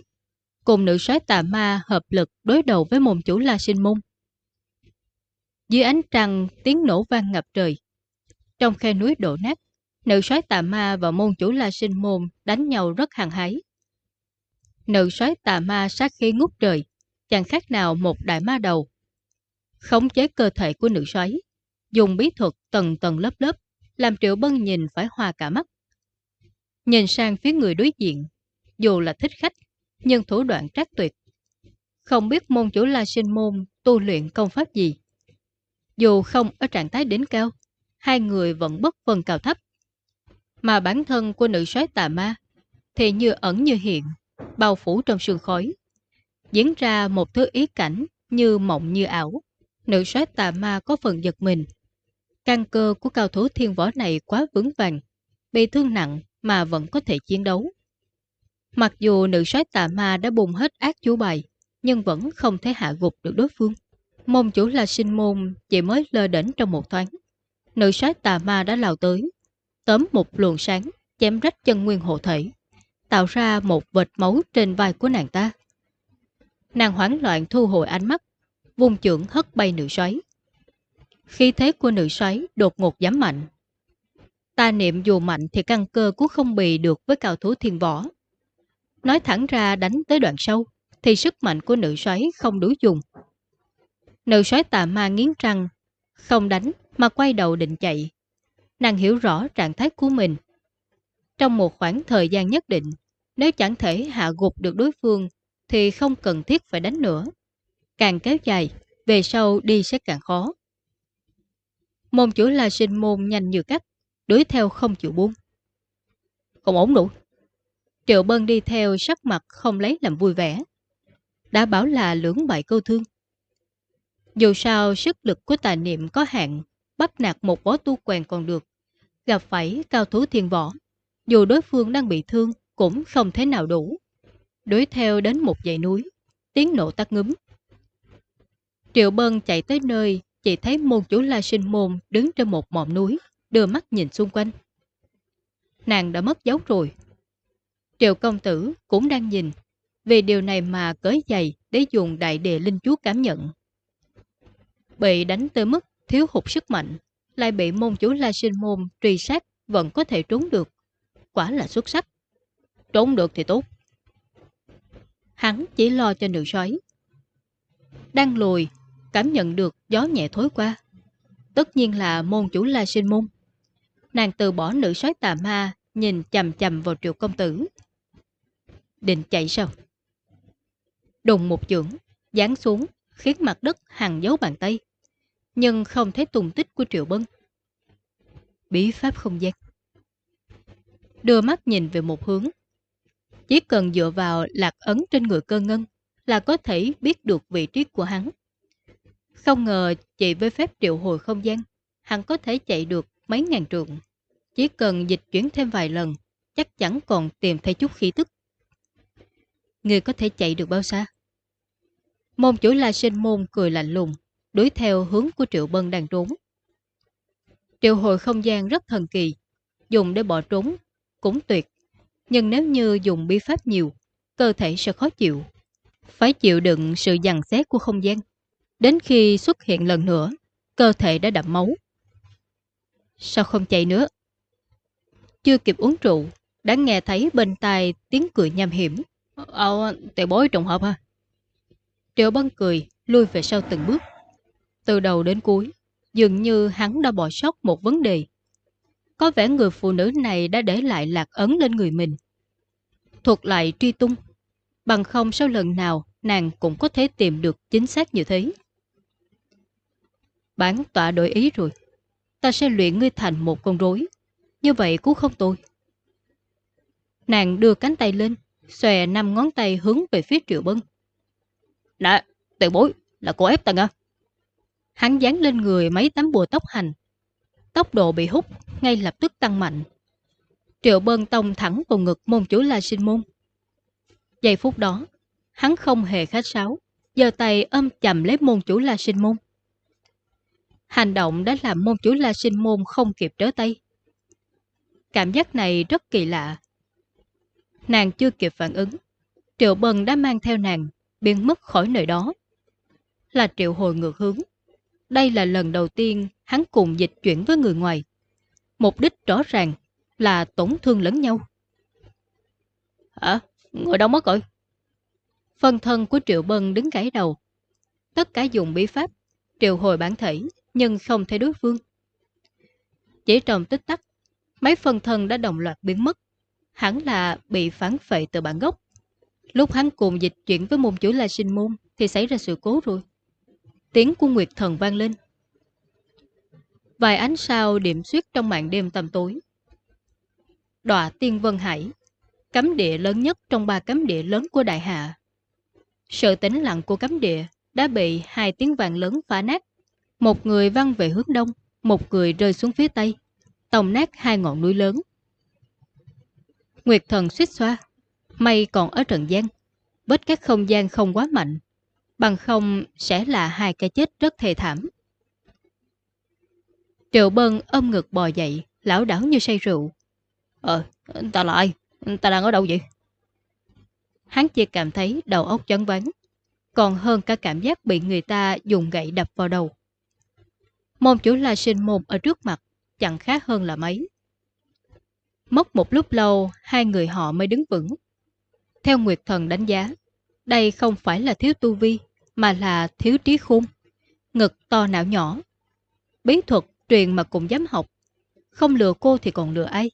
Cùng nữ soái tà ma hợp lực đối đầu với môn chủ La Sinh Môn. Dưới ánh trăng tiếng nổ vang ngập trời. Trong khe núi đổ nát, nữ soái tà ma và môn chủ La Sinh Môn đánh nhau rất hàng hái. Nữ soái tà ma sát khí ngút trời, chẳng khác nào một đại ma đầu. Khống chế cơ thể của nữ soái dùng bí thuật tầng tầng lớp lớp, làm Triệu Bân nhìn phải hoa cả mắt. Nhìn sang phía người đối diện, dù là thích khách, nhưng thủ đoạn trác tuyệt. Không biết môn chủ La Sinh Môn tu luyện công pháp gì. Dù không ở trạng thái đỉnh cao, hai người vẫn bất phân cao thấp. Mà bản thân của nữ soái tà ma thì như ẩn như hiện, bao phủ trong sương khói. Diễn ra một thứ ý cảnh như mộng như ảo. Nữ soái tà ma có phần giật mình. Căn cơ của cao thủ thiên võ này quá vững vàng, bị thương nặng mà vẫn có thể chiến đấu. Mặc dù nữ soái tà ma đã bùng hết ác chú bài, nhưng vẫn không thể hạ gục được đối phương. Môn chủ là sinh môn chỉ mới lơ đỉnh trong một thoáng. Nữ sói tà ma đã lao tới, tóm một luồng sáng, chém rách chân nguyên hộ thể, tạo ra một vệt máu trên vai của nàng ta. Nàng hoảng loạn thu hồi ánh mắt, vùng trưởng hất bay nữ xoáy. Khí thế của nữ xoáy đột ngột giảm mạnh. Ta niệm dù mạnh thì căn cơ cũng không bì được với cao thủ thiên võ. Nói thẳng ra đánh tới đoạn sâu, thì sức mạnh của nữ xoáy không đủ dùng. Nữ xoáy tà ma nghiến răng, không đánh mà quay đầu định chạy. Nàng hiểu rõ trạng thái của mình. Trong một khoảng thời gian nhất định, nếu chẳng thể hạ gục được đối phương thì không cần thiết phải đánh nữa. Càng kéo dài, về sau đi sẽ càng khó. Môn chủ là sinh môn nhanh như cắt, đuổi theo không chịu buông. Không ổn đủ. Triệu Bân đi theo sắc mặt không lấy làm vui vẻ. Đã bảo là lưỡng bại câu thương. Dù sao sức lực của tài niệm có hạn, bắt nạt một võ tu quèn còn được. Gặp phải cao thú thiên võ, dù đối phương đang bị thương cũng không thế nào đủ. đối theo đến một dãy núi, tiếng nổ tắt ngấm. Triệu Bân chạy tới nơi, chỉ thấy môn chủ La Sinh Môn đứng trên một mỏm núi, đưa mắt nhìn xung quanh. Nàng đã mất dấu rồi. Triệu công tử cũng đang nhìn, vì điều này mà cởi giày để dùng đại đề linh chúa cảm nhận. Bị đánh tới mức thiếu hụt sức mạnh, lại bị môn chủ La Sinh Môn truy sát vẫn có thể trốn được. Quả là xuất sắc. Trốn được thì tốt. Hắn chỉ lo cho nữ sói. Đang lùi, cảm nhận được gió nhẹ thối qua. Tất nhiên là môn chủ La Sinh Môn. Nàng từ bỏ nữ sói tà ma, nhìn chầm chầm vào triệu công tử. Định chạy sao? Đùng một chưởng, dán xuống, khiến mặt đất hàng dấu bàn tay. Nhưng không thấy tùng tích của triệu bân. Bí pháp không gian. Đưa mắt nhìn về một hướng, chỉ cần dựa vào lạc ấn trên người cơ ngân là có thể biết được vị trí của hắn. Không ngờ chỉ với phép triệu hồi không gian, hắn có thể chạy được mấy ngàn trượng. Chỉ cần dịch chuyển thêm vài lần, chắc chắn còn tìm thấy chút khí tức. Người có thể chạy được bao xa? Môn chủ La Sinh Môn cười lạnh lùng, đuổi theo hướng của Triệu Bân đang trốn. Triệu hồi không gian rất thần kỳ, dùng để bỏ trốn, cũng tuyệt nhưng nếu như dùng bi pháp nhiều, cơ thể sẽ khó chịu. Phải chịu đựng sự dằn xé của không gian. Đến khi xuất hiện lần nữa, cơ thể đã đậm máu. Sao không chạy nữa? Chưa kịp uống rượu, đã nghe thấy bên tai tiếng cười nham hiểm. Ờ, ờ tiểu bối trùng hợp ha. Triệu bân cười, lui về sau từng bước. Từ đầu đến cuối, dường như hắn đã bỏ sót một vấn đề. Có vẻ người phụ nữ này đã để lại lạc ấn lên người mình. Thuộc lại truy tung. Bằng không sau lần nào nàng cũng có thể tìm được chính xác như thế. Bán tọa đổi ý rồi. Ta sẽ luyện ngươi thành một con rối. Như vậy cũng không tôi. Nàng đưa cánh tay lên, xòe năm ngón tay hướng về phía Triệu Bân. Nè, tiểu bối, là cô ép ta à? Hắn dán lên người mấy tấm bùa tóc hành. Tốc độ bị hút, ngay lập tức tăng mạnh. Triệu Bân tông thẳng vào ngực môn chủ La Sinh Môn. Giây phút đó, hắn không hề khách sáo, giơ tay ôm chầm lấy môn chủ La Sinh Môn. Hành động đã làm môn chủ La Sinh Môn không kịp trở tay. Cảm giác này rất kỳ lạ. Nàng chưa kịp phản ứng. Triệu Bân đã mang theo nàng, biến mất khỏi nơi đó. Là triệu hồi ngược hướng. Đây là lần đầu tiên hắn cùng dịch chuyển với người ngoài. Mục đích rõ ràng là tổn thương lẫn nhau. Hả? Người đâu mất rồi? Phân thân của Triệu Bân đứng gãy đầu. Tất cả dùng bí pháp, triệu hồi bản thể, nhưng không thấy đối phương. Chỉ trong tích tắc, mấy phân thân đã đồng loạt biến mất. Hẳn là bị phản phệ từ bản gốc. Lúc hắn cùng dịch chuyển với môn chủ La Sinh Môn thì xảy ra sự cố rồi. Tiếng của Nguyệt Thần vang lên. Vài ánh sao điểm xuyết trong màn đêm tầm tối. Đọa Tiên Vân Hải, cấm địa lớn nhất trong ba cấm địa lớn của Đại Hạ. Sự tĩnh lặng của cấm địa đã bị hai tiếng vàng lớn phá nát. Một người văng về hướng đông, một người rơi xuống phía tây, tòng nát hai ngọn núi lớn. Nguyệt thần suýt xoa, mây còn ở trần gian, vết các không gian không quá mạnh, bằng không sẽ là hai cái chết rất thề thảm. Triệu Bân ôm ngực bò dậy, lão đảo như say rượu. Ờ, ta là ai? Ta đang ở đâu vậy? Hắn chỉ cảm thấy đầu óc chấn vắng, còn hơn cả cảm giác bị người ta dùng gậy đập vào đầu. Môn chủ là sinh môn ở trước mặt, chẳng khác hơn là mấy. Mất một lúc lâu, hai người họ mới đứng vững. Theo Nguyệt Thần đánh giá, đây không phải là thiếu tu vi, mà là thiếu trí khung Ngực to não nhỏ. Bí thuật truyền mà cũng dám học. Không lừa cô thì còn lừa ai.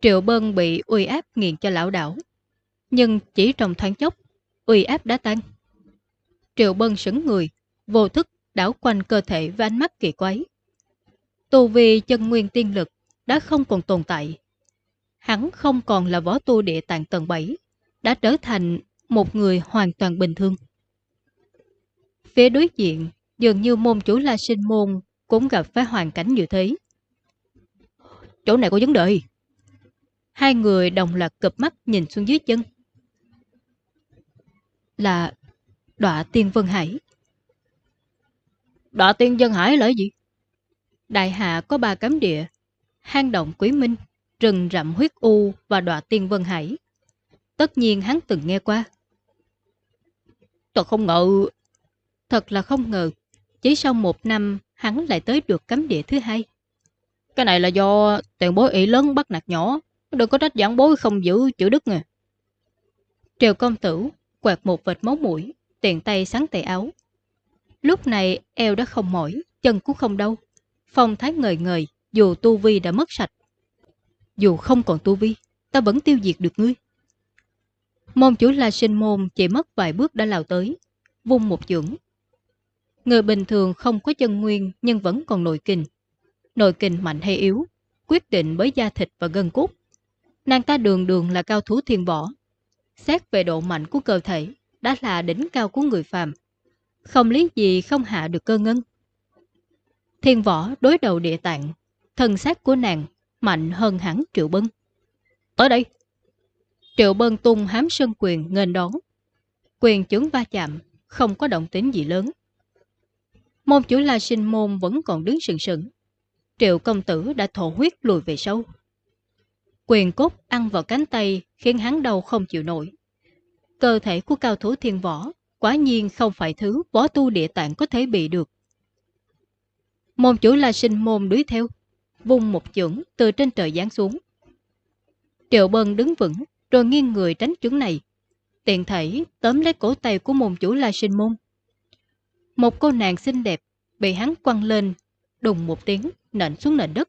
Triệu Bân bị uy áp nghiền cho lão đảo. Nhưng chỉ trong thoáng chốc, uy áp đã tan. Triệu Bân sững người, vô thức đảo quanh cơ thể với ánh mắt kỳ quái. Tu vi chân nguyên tiên lực đã không còn tồn tại. Hắn không còn là võ tu địa tạng tầng 7, đã trở thành một người hoàn toàn bình thường. Phía đối diện, dường như môn chủ La Sinh Môn cũng gặp phải hoàn cảnh như thế. Chỗ này có vấn đề. Hai người đồng loạt cập mắt nhìn xuống dưới chân. Là đọa tiên Vân Hải. Đọa tiên Vân Hải là gì? Đại hạ có ba cấm địa, hang động Quý Minh, rừng rậm huyết u và đọa tiên Vân Hải. Tất nhiên hắn từng nghe qua. Tôi không ngờ... Thật là không ngờ, chỉ sau một năm hắn lại tới được cấm địa thứ hai. Cái này là do tiền bối ỷ lớn bắt nạt nhỏ, đừng có trách giảng bối không giữ chữ đức nè. Triều công tử quẹt một vệt máu mũi, tiền tay sáng tay áo. Lúc này eo đã không mỏi, chân cũng không đau. Phong thái ngời ngời, dù tu vi đã mất sạch. Dù không còn tu vi, ta vẫn tiêu diệt được ngươi. Môn chủ là sinh môn chỉ mất vài bước đã lao tới, vung một dưỡng. Người bình thường không có chân nguyên nhưng vẫn còn nội kinh. Nội kinh mạnh hay yếu, quyết định bởi da thịt và gân cốt. Nàng ta đường đường là cao thú thiên võ. Xét về độ mạnh của cơ thể, đã là đỉnh cao của người phàm. Không lý gì không hạ được cơ ngân. Thiên võ đối đầu địa tạng, thân xác của nàng mạnh hơn hẳn Triệu Bân. Tới đây! Triệu Bân tung hám sơn quyền nghênh đón. Quyền chứng va chạm, không có động tính gì lớn. Môn chủ La Sinh Môn vẫn còn đứng sừng sững. Triệu công tử đã thổ huyết lùi về sâu. Quyền cốt ăn vào cánh tay khiến hắn đau không chịu nổi. Cơ thể của cao thủ thiên võ quả nhiên không phải thứ võ tu địa tạng có thể bị được. Môn chủ La Sinh Môn đuối theo, vung một chưởng từ trên trời giáng xuống. Triệu Bân đứng vững, rồi nghiêng người tránh chứng này. Tiện thể tóm lấy cổ tay của môn chủ La Sinh Môn. Một cô nàng xinh đẹp bị hắn quăng lên, đùng một tiếng, nện xuống nền đất.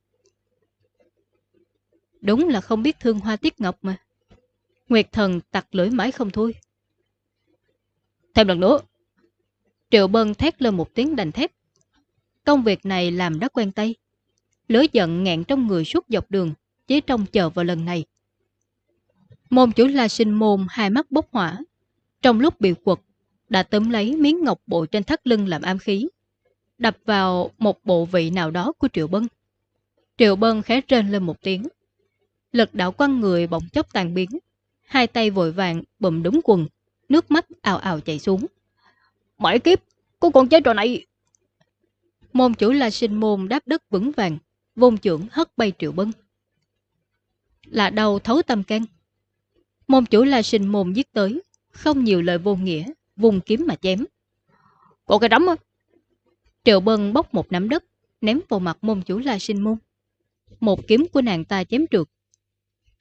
Đúng là không biết thương hoa tiết ngọc mà. Nguyệt thần tặc lưỡi mãi không thôi. Thêm lần nữa. Triệu Bân thét lên một tiếng đành thép. Công việc này làm đã quen tay. Lưới giận ngẹn trong người suốt dọc đường, chế trông chờ vào lần này. Môn chủ La Sinh Môn hai mắt bốc hỏa. Trong lúc bị quật, đã tấm lấy miếng ngọc bội trên thắt lưng làm am khí, đập vào một bộ vị nào đó của Triệu Bân. Triệu Bân khẽ rên lên một tiếng. Lực đảo quăng người bỗng chốc tàn biến, hai tay vội vàng bụm đúng quần, nước mắt ào ào chảy xuống. Mãi kiếp, cô còn chơi trò này. Môn chủ là sinh môn đáp đất vững vàng, vôn trưởng hất bay Triệu Bân. Là đầu thấu tâm can. Môn chủ là sinh môn giết tới, không nhiều lời vô nghĩa, vùng kiếm mà chém. Cô cái rắm á. Triệu Bân bốc một nắm đất, ném vào mặt môn chủ La Sinh Môn. Một kiếm của nàng ta chém trượt.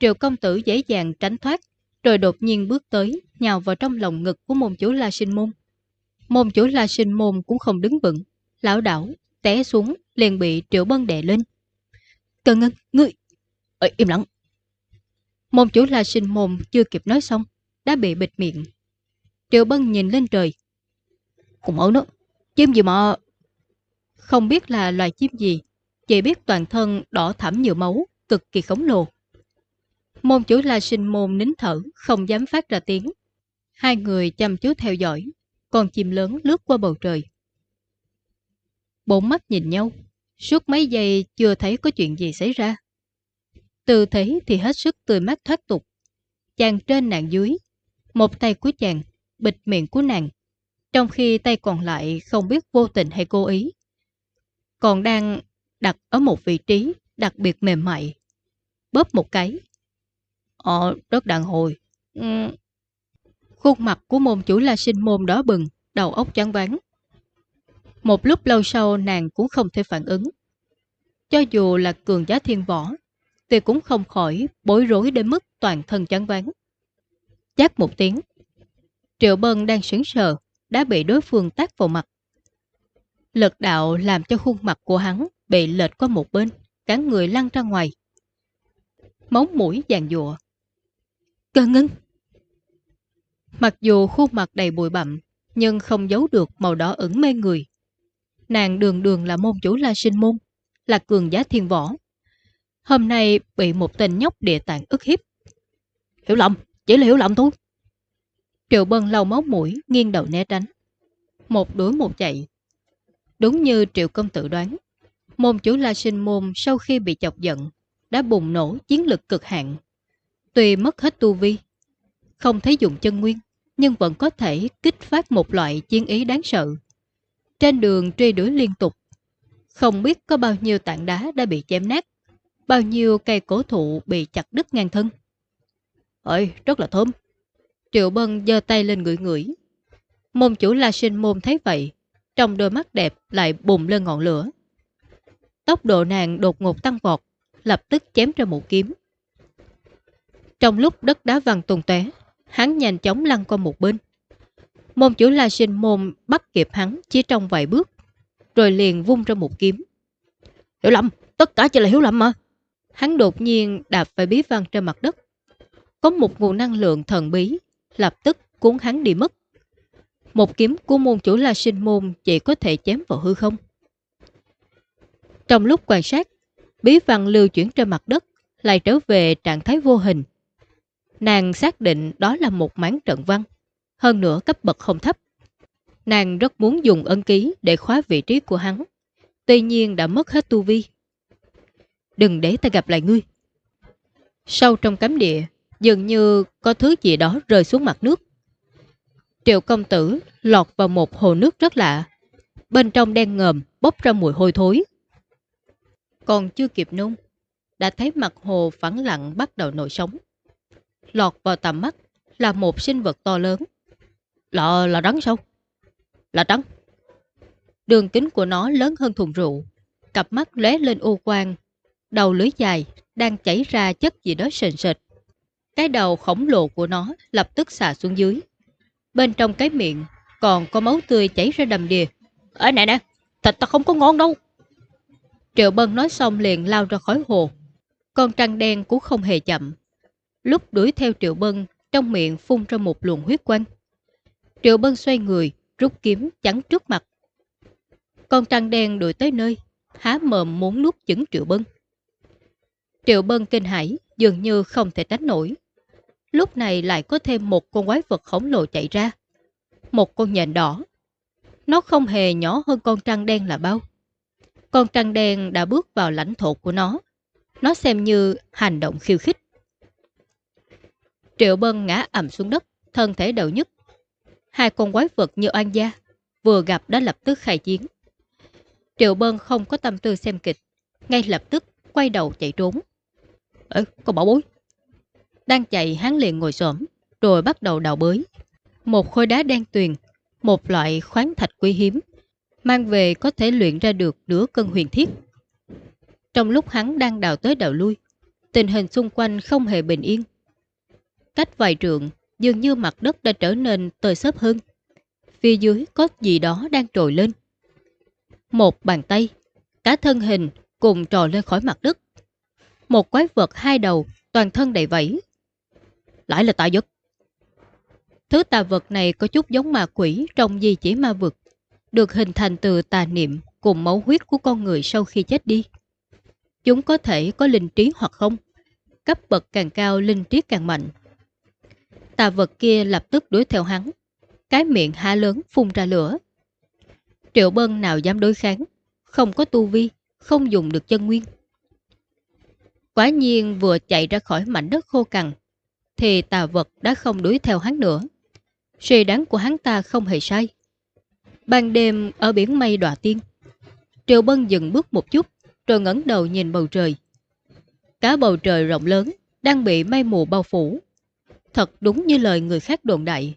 Triệu công tử dễ dàng tránh thoát, rồi đột nhiên bước tới, nhào vào trong lòng ngực của môn chủ La Sinh Môn. Môn chủ La Sinh Môn cũng không đứng vững, lão đảo, té xuống, liền bị Triệu Bân đè lên. Cần ngân, ngươi! Ê, im lặng! Môn chủ La Sinh Môn chưa kịp nói xong, đã bị bịt miệng. Triệu Bân nhìn lên trời. Cùng ổn đó, chim gì mà... Không biết là loài chim gì, chỉ biết toàn thân đỏ thẳm nhiều máu, cực kỳ khổng lồ. Môn chủ La Sinh Môn nín thở, không dám phát ra tiếng. Hai người chăm chú theo dõi, con chim lớn lướt qua bầu trời. Bốn mắt nhìn nhau, suốt mấy giây chưa thấy có chuyện gì xảy ra. Từ thế thì hết sức tươi mắt thoát tục. Chàng trên nàng dưới, một tay của chàng bịt miệng của nàng, trong khi tay còn lại không biết vô tình hay cố ý. Còn đang đặt ở một vị trí đặc biệt mềm mại. Bóp một cái. Ờ, rất đàn hồi. Ừ. Khuôn mặt của môn chủ la sinh môn đó bừng, đầu óc chán ván. Một lúc lâu sau nàng cũng không thể phản ứng. Cho dù là cường giá thiên võ, thì cũng không khỏi bối rối đến mức toàn thân chán ván. Chát một tiếng, Triệu Bân đang sững sờ, đã bị đối phương tác vào mặt. Lực đạo làm cho khuôn mặt của hắn bị lệch qua một bên, cả người lăn ra ngoài. Móng mũi dàn dụa. Cơ ngưng! Mặc dù khuôn mặt đầy bụi bặm, nhưng không giấu được màu đỏ ửng mê người. Nàng đường đường là môn chủ la sinh môn, là cường giá thiên võ. Hôm nay bị một tên nhóc địa tạng ức hiếp. Hiểu lầm, chỉ là hiểu lầm thôi. Triệu Bân lau máu mũi, nghiêng đầu né tránh. Một đuổi một chạy. Đúng như Triệu Công tự đoán, môn chủ La Sinh Môn sau khi bị chọc giận, đã bùng nổ chiến lực cực hạn. Tuy mất hết tu vi, không thấy dùng chân nguyên, nhưng vẫn có thể kích phát một loại chiến ý đáng sợ. Trên đường truy đuổi liên tục, không biết có bao nhiêu tảng đá đã bị chém nát, bao nhiêu cây cổ thụ bị chặt đứt ngang thân. Ơi, rất là thơm. Triệu Bân giơ tay lên ngửi ngửi. Môn chủ La Sinh Môn thấy vậy, trong đôi mắt đẹp lại bùng lên ngọn lửa. Tốc độ nàng đột ngột tăng vọt, lập tức chém ra một kiếm. Trong lúc đất đá văng tung tóe, hắn nhanh chóng lăn qua một bên. Môn chủ La Sinh Môn bắt kịp hắn chỉ trong vài bước, rồi liền vung ra một kiếm. Hiểu lầm, tất cả chỉ là hiểu lầm mà. Hắn đột nhiên đạp phải bí văn trên mặt đất. Có một nguồn năng lượng thần bí lập tức cuốn hắn đi mất. Một kiếm của môn chủ La Sinh Môn chỉ có thể chém vào hư không. Trong lúc quan sát, bí văn lưu chuyển trên mặt đất lại trở về trạng thái vô hình. Nàng xác định đó là một máng trận văn, hơn nữa cấp bậc không thấp. Nàng rất muốn dùng ân ký để khóa vị trí của hắn, tuy nhiên đã mất hết tu vi. Đừng để ta gặp lại ngươi. Sâu trong cấm địa, dường như có thứ gì đó rơi xuống mặt nước. Triệu công tử lọt vào một hồ nước rất lạ. Bên trong đen ngầm bốc ra mùi hôi thối. Còn chưa kịp nung, đã thấy mặt hồ phẳng lặng bắt đầu nổi sóng. Lọt vào tầm mắt là một sinh vật to lớn. Là, là rắn sao? Là rắn. Đường kính của nó lớn hơn thùng rượu. Cặp mắt lóe lên ô quang. Đầu lưới dài đang chảy ra chất gì đó sền sệt. Cái đầu khổng lồ của nó lập tức xả xuống dưới. Bên trong cái miệng còn có máu tươi chảy ra đầm đìa. Ở nè nè, thịt ta không có ngon đâu. Triệu Bân nói xong liền lao ra khỏi hồ. Con trăng đen cũng không hề chậm. Lúc đuổi theo Triệu Bân, trong miệng phun ra một luồng huyết quanh. Triệu Bân xoay người, rút kiếm chắn trước mặt. Con trăng đen đuổi tới nơi, há mồm muốn nuốt chửng Triệu Bân. Triệu Bân kinh hãi dường như không thể tránh nổi. Lúc này lại có thêm một con quái vật khổng lồ chạy ra. Một con nhện đỏ. Nó không hề nhỏ hơn con trăng đen là bao. Con trăng đen đã bước vào lãnh thổ của nó. Nó xem như hành động khiêu khích. Triệu Bân ngã ẩm xuống đất, thân thể đầu nhức. Hai con quái vật như oan gia, vừa gặp đã lập tức khai chiến. Triệu Bân không có tâm tư xem kịch, ngay lập tức quay đầu chạy trốn. Ê, có bảo bối. Đang chạy hắn liền ngồi xổm rồi bắt đầu đào bới. Một khối đá đen tuyền, một loại khoáng thạch quý hiếm, mang về có thể luyện ra được nửa cân huyền thiết. Trong lúc hắn đang đào tới đào lui, tình hình xung quanh không hề bình yên. Cách vài trượng, dường như mặt đất đã trở nên tơi xốp hơn. Phía dưới có gì đó đang trồi lên. Một bàn tay, cả thân hình cùng trò lên khỏi mặt đất. Một quái vật hai đầu, toàn thân đầy vẫy. Lại là tà vật. Thứ tà vật này có chút giống ma quỷ trong di chỉ ma vực, được hình thành từ tà niệm cùng máu huyết của con người sau khi chết đi. Chúng có thể có linh trí hoặc không. Cấp bậc càng cao linh trí càng mạnh. Tà vật kia lập tức đuổi theo hắn. Cái miệng há lớn phun ra lửa. Triệu Bân nào dám đối kháng, không có tu vi, không dùng được chân nguyên. Quả nhiên vừa chạy ra khỏi mảnh đất khô cằn, thì tà vật đã không đuổi theo hắn nữa. Suy đoán của hắn ta không hề sai. Ban đêm ở biển mây đọa tiên, Triệu Bân dừng bước một chút, rồi ngẩng đầu nhìn bầu trời. Cả bầu trời rộng lớn đang bị mây mù bao phủ. Thật đúng như lời người khác đồn đại.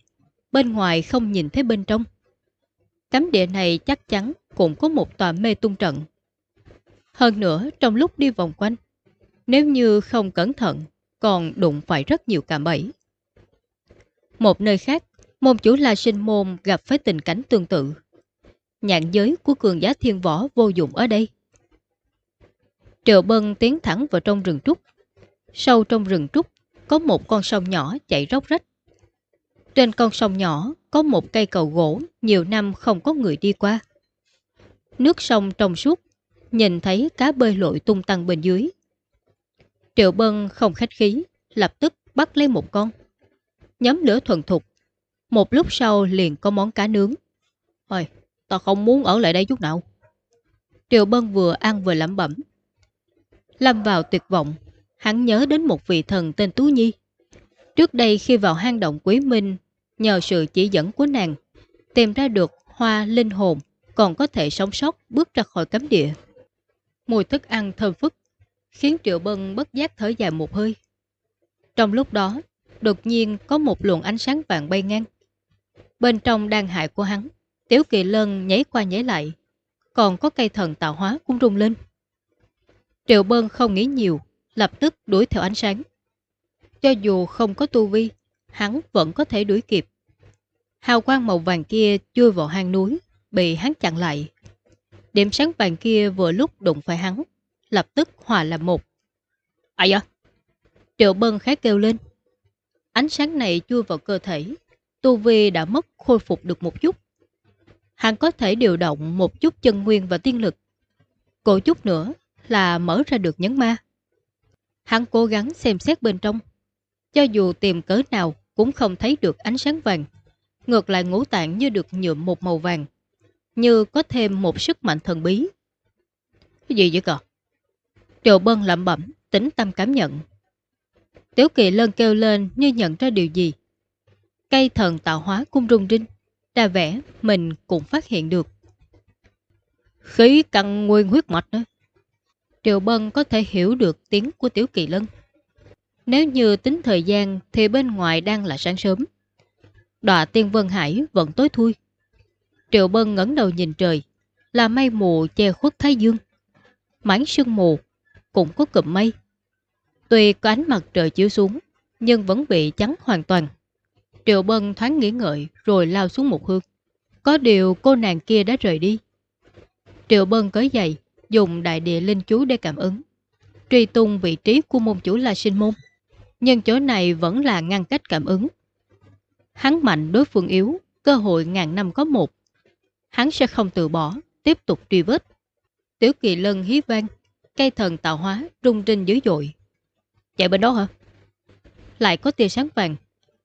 Bên ngoài không nhìn thấy bên trong. Cấm địa này chắc chắn cũng có một tòa mê tung trận. Hơn nữa, trong lúc đi vòng quanh, nếu như không cẩn thận, còn đụng phải rất nhiều cạm bẫy. Một nơi khác, môn chủ La Sinh Môn gặp phải tình cảnh tương tự. Nhạn giới của cường giá thiên võ vô dụng ở đây. Triệu Bân tiến thẳng vào trong rừng trúc. Sâu trong rừng trúc có một con sông nhỏ chạy róc rách. Trên con sông nhỏ có một cây cầu gỗ nhiều năm không có người đi qua. Nước sông trong suốt, nhìn thấy cá bơi lội tung tăng bên dưới. Triệu Bân không khách khí, lập tức bắt lấy một con. Nhóm lửa thuần thục. Một lúc sau liền có món cá nướng. Thôi, ta không muốn ở lại đây chút nào. Triệu Bân vừa ăn vừa lẩm bẩm. Lâm vào tuyệt vọng, hắn nhớ đến một vị thần tên Tú Nhi. Trước đây khi vào hang động Quý Minh, nhờ sự chỉ dẫn của nàng, tìm ra được hoa linh hồn còn có thể sống sót bước ra khỏi cấm địa. Mùi thức ăn thơm phức, khiến Triệu Bân bất giác thở dài một hơi. Trong lúc đó, đột nhiên có một luồng ánh sáng vàng bay ngang. Bên trong đàn hại của hắn, Tiểu Kỳ Lân nhảy qua nhảy lại, còn có cây thần tạo hóa cũng rung lên. Triệu Bân không nghĩ nhiều, lập tức đuổi theo ánh sáng. Cho dù không có tu vi, hắn vẫn có thể đuổi kịp. Hào quang màu vàng kia chui vào hang núi, bị hắn chặn lại. Điểm sáng vàng kia vừa lúc đụng phải hắn, lập tức hòa làm một. Ai à? Triệu Bân khá kêu lên. Ánh sáng này chui vào cơ thể, tu vi đã mất khôi phục được một chút. Hắn có thể điều động một chút chân nguyên và tiên lực. Cổ chút nữa là mở ra được nhấn ma. Hắn cố gắng xem xét bên trong. Cho dù tìm cớ nào cũng không thấy được ánh sáng vàng. Ngược lại ngũ tạng như được nhuộm một màu vàng. Như có thêm một sức mạnh thần bí. Cái gì vậy cờ? Triệu Bân lẩm bẩm, tính tâm cảm nhận. Tiểu kỳ lân kêu lên như nhận ra điều gì. Cây thần tạo hóa cung rung rinh. Ra vẻ mình cũng phát hiện được. Khí căng nguyên huyết mạch đó. Triệu Bân có thể hiểu được tiếng của Tiểu Kỳ Lân. Nếu như tính thời gian thì bên ngoài đang là sáng sớm. Đọa tiên Vân Hải vẫn tối thui. Triệu Bân ngẩng đầu nhìn trời, là mây mù che khuất thái dương. Mảng sương mù, cũng có cụm mây. Tuy có ánh mặt trời chiếu xuống, nhưng vẫn bị trắng hoàn toàn. Triệu Bân thoáng nghĩ ngợi rồi lao xuống một hương. Có điều cô nàng kia đã rời đi. Triệu Bân cởi giày, dùng đại địa linh chú để cảm ứng. Truy tung vị trí của môn chủ là sinh môn. Nhưng chỗ này vẫn là ngăn cách cảm ứng. Hắn mạnh đối phương yếu, cơ hội ngàn năm có một. Hắn sẽ không từ bỏ, tiếp tục truy vết. Tiểu kỳ lân hí vang, cây thần tạo hóa rung rinh dữ dội, Chạy bên đó hả? Lại có tia sáng vàng,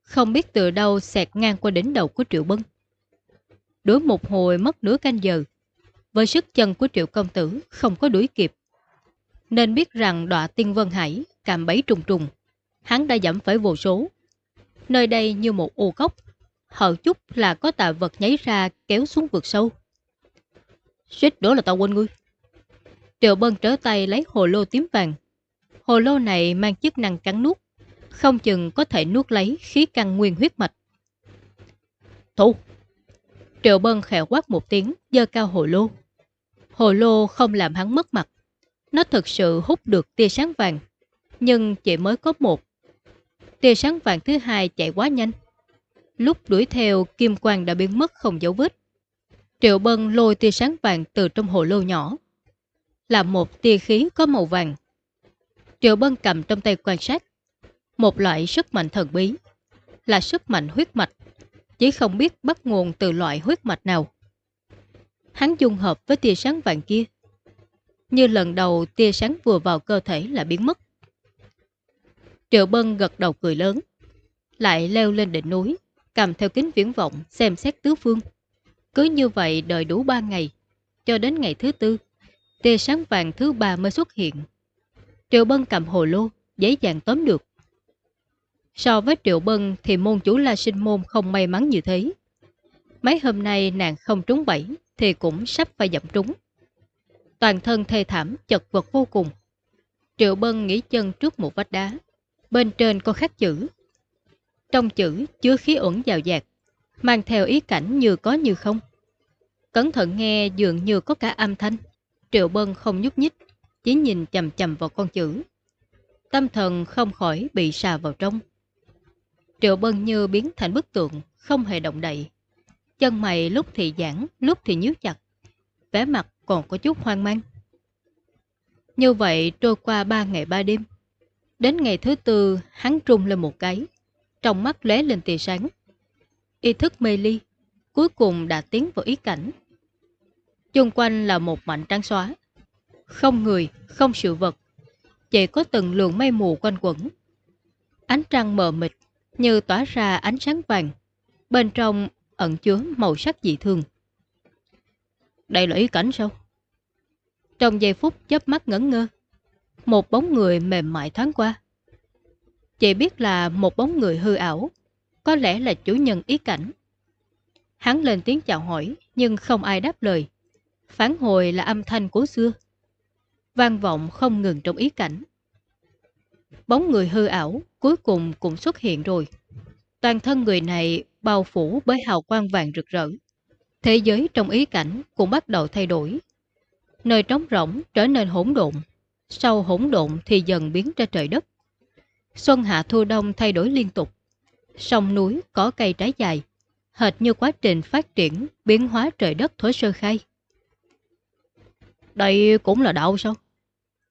không biết từ đâu xẹt ngang qua đỉnh đầu của Triệu Bân. Đuổi một hồi mất nửa canh giờ, với sức chân của Triệu Công Tử không có đuổi kịp. Nên biết rằng đọa tiên Vân Hải càm bấy trùng trùng, hắn đã giảm phải vô số. Nơi đây như một ô cốc, hở chút là có tà vật nháy ra kéo xuống vực sâu. Suýt nữa là tao quên ngươi. Triệu Bân trở tay lấy hồ lô tím vàng. Hồ lô này mang chức năng cắn nuốt, không chừng có thể nuốt lấy khí căn nguyên huyết mạch. Thu! Triệu Bân khẽ quát một tiếng, dơ cao hồ lô. Hồ lô không làm hắn mất mặt. Nó thực sự hút được tia sáng vàng, nhưng chỉ mới có một. Tia sáng vàng thứ hai chạy quá nhanh. Lúc đuổi theo, kim quang đã biến mất không dấu vết. Triệu Bân lôi tia sáng vàng từ trong hồ lô nhỏ. Là một tia khí có màu vàng. Triệu Bân cầm trong tay quan sát. Một loại sức mạnh thần bí. Là sức mạnh huyết mạch. Chỉ không biết bắt nguồn từ loại huyết mạch nào. Hắn dung hợp với tia sáng vàng kia. Như lần đầu tia sáng vừa vào cơ thể là biến mất. Triệu Bân gật đầu cười lớn. Lại leo lên đỉnh núi, cầm theo kính viễn vọng xem xét tứ phương. Cứ như vậy đợi đủ 3 ngày, cho đến ngày thứ tư, tia sáng vàng thứ ba mới xuất hiện. Triệu Bân cầm hồ lô, dễ dàng tóm được. So với Triệu Bân thì môn chủ La Sinh Môn không may mắn như thế. Mấy hôm nay nàng không trúng bẫy thì cũng sắp phải dậm trúng. Toàn thân thê thảm, chật vật vô cùng. Triệu Bân nghỉ chân trước một vách đá. Bên trên có khắc chữ. Trong chữ chứa khí ẩn dào dạt, mang theo ý cảnh như có như không. Cẩn thận nghe dường như có cả âm thanh. Triệu Bân không nhúc nhích, chỉ nhìn chầm chầm vào con chữ. Tâm thần không khỏi bị xà vào trong. Triệu Bân như biến thành bức tượng, không hề động đậy. Chân mày lúc thì giãn, lúc thì nhíu chặt. Vẻ mặt còn có chút hoang mang. Như vậy trôi qua ba ngày ba đêm. Đến ngày thứ tư, hắn trung lên một cái. Trong mắt lóe lên tia sáng. Ý thức mê ly, cuối cùng đã tiến vào ý cảnh. Chung quanh là một mảnh trắng xóa. Không người, không sự vật. Chỉ có từng luồng mây mù quanh quẩn. Ánh trăng mờ mịt, như tỏa ra ánh sáng vàng. Bên trong ẩn chứa màu sắc dị thường. Đây là ý cảnh sao? Trong giây phút chớp mắt ngẩn ngơ, một bóng người mềm mại thoáng qua. Chỉ biết là một bóng người hư ảo, có lẽ là chủ nhân ý cảnh. Hắn lên tiếng chào hỏi, nhưng không ai đáp lời. Phán hồi là âm thanh của xưa. vang vọng không ngừng trong ý cảnh. Bóng người hư ảo cuối cùng cũng xuất hiện rồi. Toàn thân người này bao phủ bởi hào quang vàng rực rỡ. Thế giới trong ý cảnh cũng bắt đầu thay đổi. Nơi trống rỗng trở nên hỗn độn, sau hỗn độn thì dần biến ra trời đất. Xuân hạ thu đông thay đổi liên tục. Sông núi có cây trái dài, hệt như quá trình phát triển biến hóa trời đất thối sơ khai. Đây cũng là đạo sao?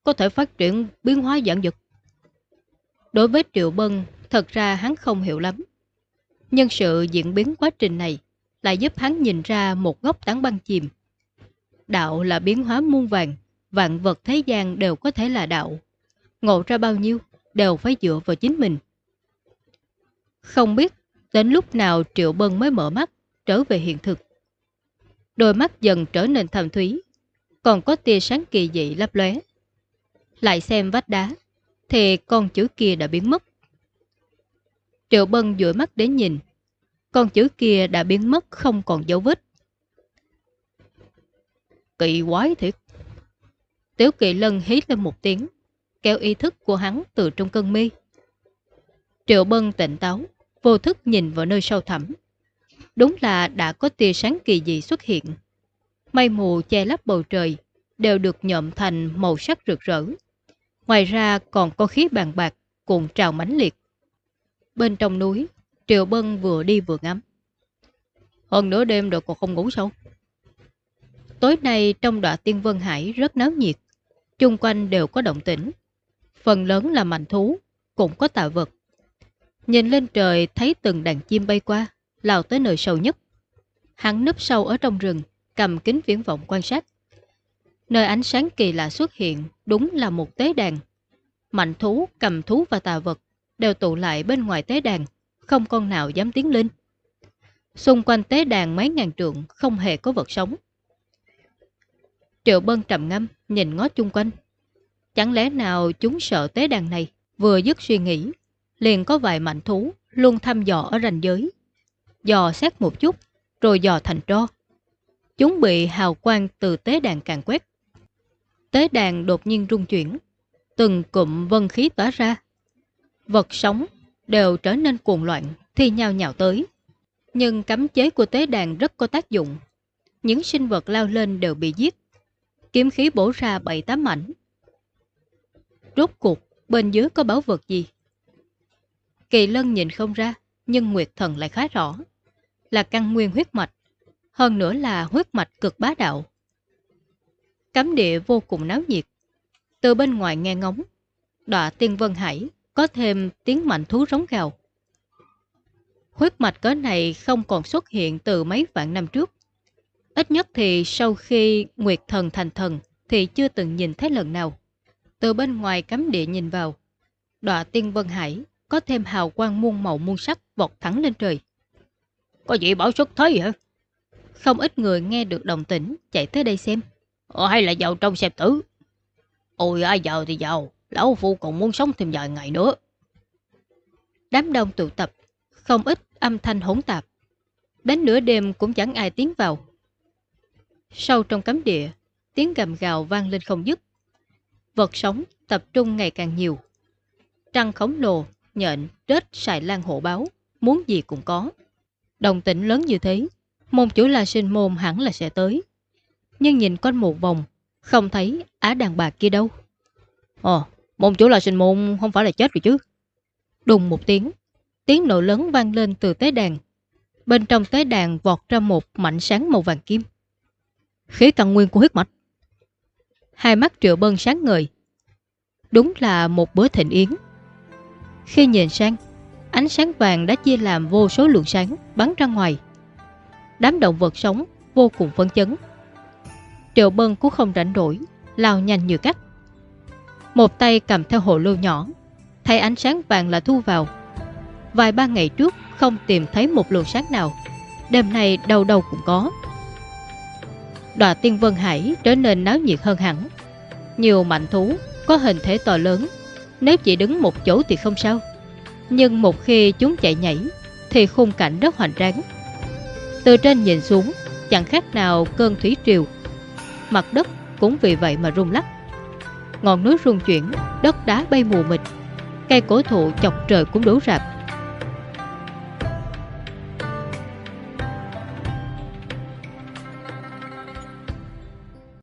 Có thể phát triển biến hóa dạng dực. Đối với Triệu Bân, thật ra hắn không hiểu lắm. Nhưng sự diễn biến quá trình này lại giúp hắn nhìn ra một góc tán băng chìm. Đạo là biến hóa muôn vàng, vạn vật thế gian đều có thể là đạo. Ngộ ra bao nhiêu, đều phải dựa vào chính mình. Không biết đến lúc nào Triệu Bân mới mở mắt, trở về hiện thực. Đôi mắt dần trở nên thầm thúy, còn có tia sáng kỳ dị lấp lóe. Lại xem vách đá, thì con chữ kia đã biến mất. Triệu Bân dụi mắt đến nhìn, con chữ kia đã biến mất không còn dấu vết. Kỳ quái thiệt. Tiểu kỳ lân hít lên một tiếng, kéo ý thức của hắn từ trong cơn mi. Triệu Bân tỉnh táo, vô thức nhìn vào nơi sâu thẳm. Đúng là đã có tia sáng kỳ dị xuất hiện. Mây mù che lấp bầu trời, đều được nhộm thành màu sắc rực rỡ. Ngoài ra còn có khí bàn bạc cùng trào mãnh liệt. Bên trong núi, Triệu Bân vừa đi vừa ngắm. Hơn nửa đêm rồi còn không ngủ sâu. Tối nay trong đoạn tiên Vân Hải rất náo nhiệt. Chung quanh đều có động tĩnh. Phần lớn là mạnh thú, cũng có tạo vật. Nhìn lên trời thấy từng đàn chim bay qua, lao tới nơi sâu nhất. Hắn núp sâu ở trong rừng, cầm kính viễn vọng quan sát. Nơi ánh sáng kỳ lạ xuất hiện đúng là một tế đàn. Mạnh thú, cầm thú và tà vật đều tụ lại bên ngoài tế đàn, không con nào dám tiến lên. Xung quanh tế đàn mấy ngàn trượng không hề có vật sống. Triệu Bân trầm ngâm, nhìn ngó chung quanh. Chẳng lẽ nào chúng sợ tế đàn này, vừa dứt suy nghĩ, liền có vài mạnh thú luôn thăm dò ở ranh giới. Dò xét một chút, rồi dò thành tro. Chúng bị hào quang từ tế đàn càng quét. Tế đàn đột nhiên rung chuyển, từng cụm vân khí tỏa ra. Vật sống đều trở nên cuồng loạn, thi nhau nhào tới. Nhưng cấm chế của tế đàn rất có tác dụng. Những sinh vật lao lên đều bị giết. Kiếm khí bổ ra bảy tám mảnh. Rốt cuộc, bên dưới có bảo vật gì? Kỳ lân nhìn không ra, nhưng Nguyệt Thần lại khá rõ. Là căn nguyên huyết mạch, hơn nữa là huyết mạch cực bá đạo. Cấm địa vô cùng náo nhiệt. Từ bên ngoài nghe ngóng, đọa tiên Vân Hải có thêm tiếng mạnh thú rống gào. Huyết mạch cỡ này không còn xuất hiện từ mấy vạn năm trước. Ít nhất thì sau khi Nguyệt Thần thành thần thì chưa từng nhìn thấy lần nào. Từ bên ngoài cấm địa nhìn vào, đọa tiên Vân Hải có thêm hào quang muôn màu muôn sắc vọt thẳng lên trời. Có gì bảo xuất thế hả? Không ít người nghe được đồng tĩnh chạy tới đây xem. Ồ, hay là vào trong xem tử? Ôi ai giàu thì giàu, lão phu còn muốn sống thêm vài ngày nữa. Đám đông tụ tập, không ít âm thanh hỗn tạp. Đến nửa đêm cũng chẳng ai tiến vào. Sâu trong cấm địa, tiếng gầm gào vang lên không dứt. Vật sống tập trung ngày càng nhiều. Trăng khổng lồ, nhện, rết, xài lan hộ báo, muốn gì cũng có. Đồng tĩnh lớn như thế, môn chủ là sinh môn hẳn là sẽ tới. Nhưng nhìn quanh một vòng, không thấy á đàn bà kia đâu. Ồ, môn chủ là sinh môn không phải là chết rồi chứ. Đùng một tiếng, tiếng nổ lớn vang lên từ tế đàn. Bên trong tế đàn vọt ra một mảnh sáng màu vàng kim. Khí tăng nguyên của huyết mạch. Hai mắt triệu bân sáng ngời. Đúng là một bữa thịnh yến. Khi nhìn sang, ánh sáng vàng đã chia làm vô số lượng sáng bắn ra ngoài. Đám động vật sống vô cùng phấn chấn. Triệu Bân cũng không rảnh rỗi, lao nhanh như cắt. Một tay cầm theo hồ lô nhỏ, thấy ánh sáng vàng là thu vào. Vài ba ngày trước không tìm thấy một luồng sáng nào, đêm nay đâu đâu cũng có. Đòa tiên Vân Hải trở nên náo nhiệt hơn hẳn. Nhiều mạnh thú có hình thể to lớn nếu chỉ đứng một chỗ thì không sao Nhưng một khi chúng chạy nhảy Thì khung cảnh rất hoành tráng từ trên nhìn xuống, Chẳng khác nào cơn thủy triều. Mặt đất cũng vì vậy mà rung lắc. Ngọn núi rung chuyển, Đất đá bay mù mịt. Cây cổ thụ chọc trời cũng đổ rạp.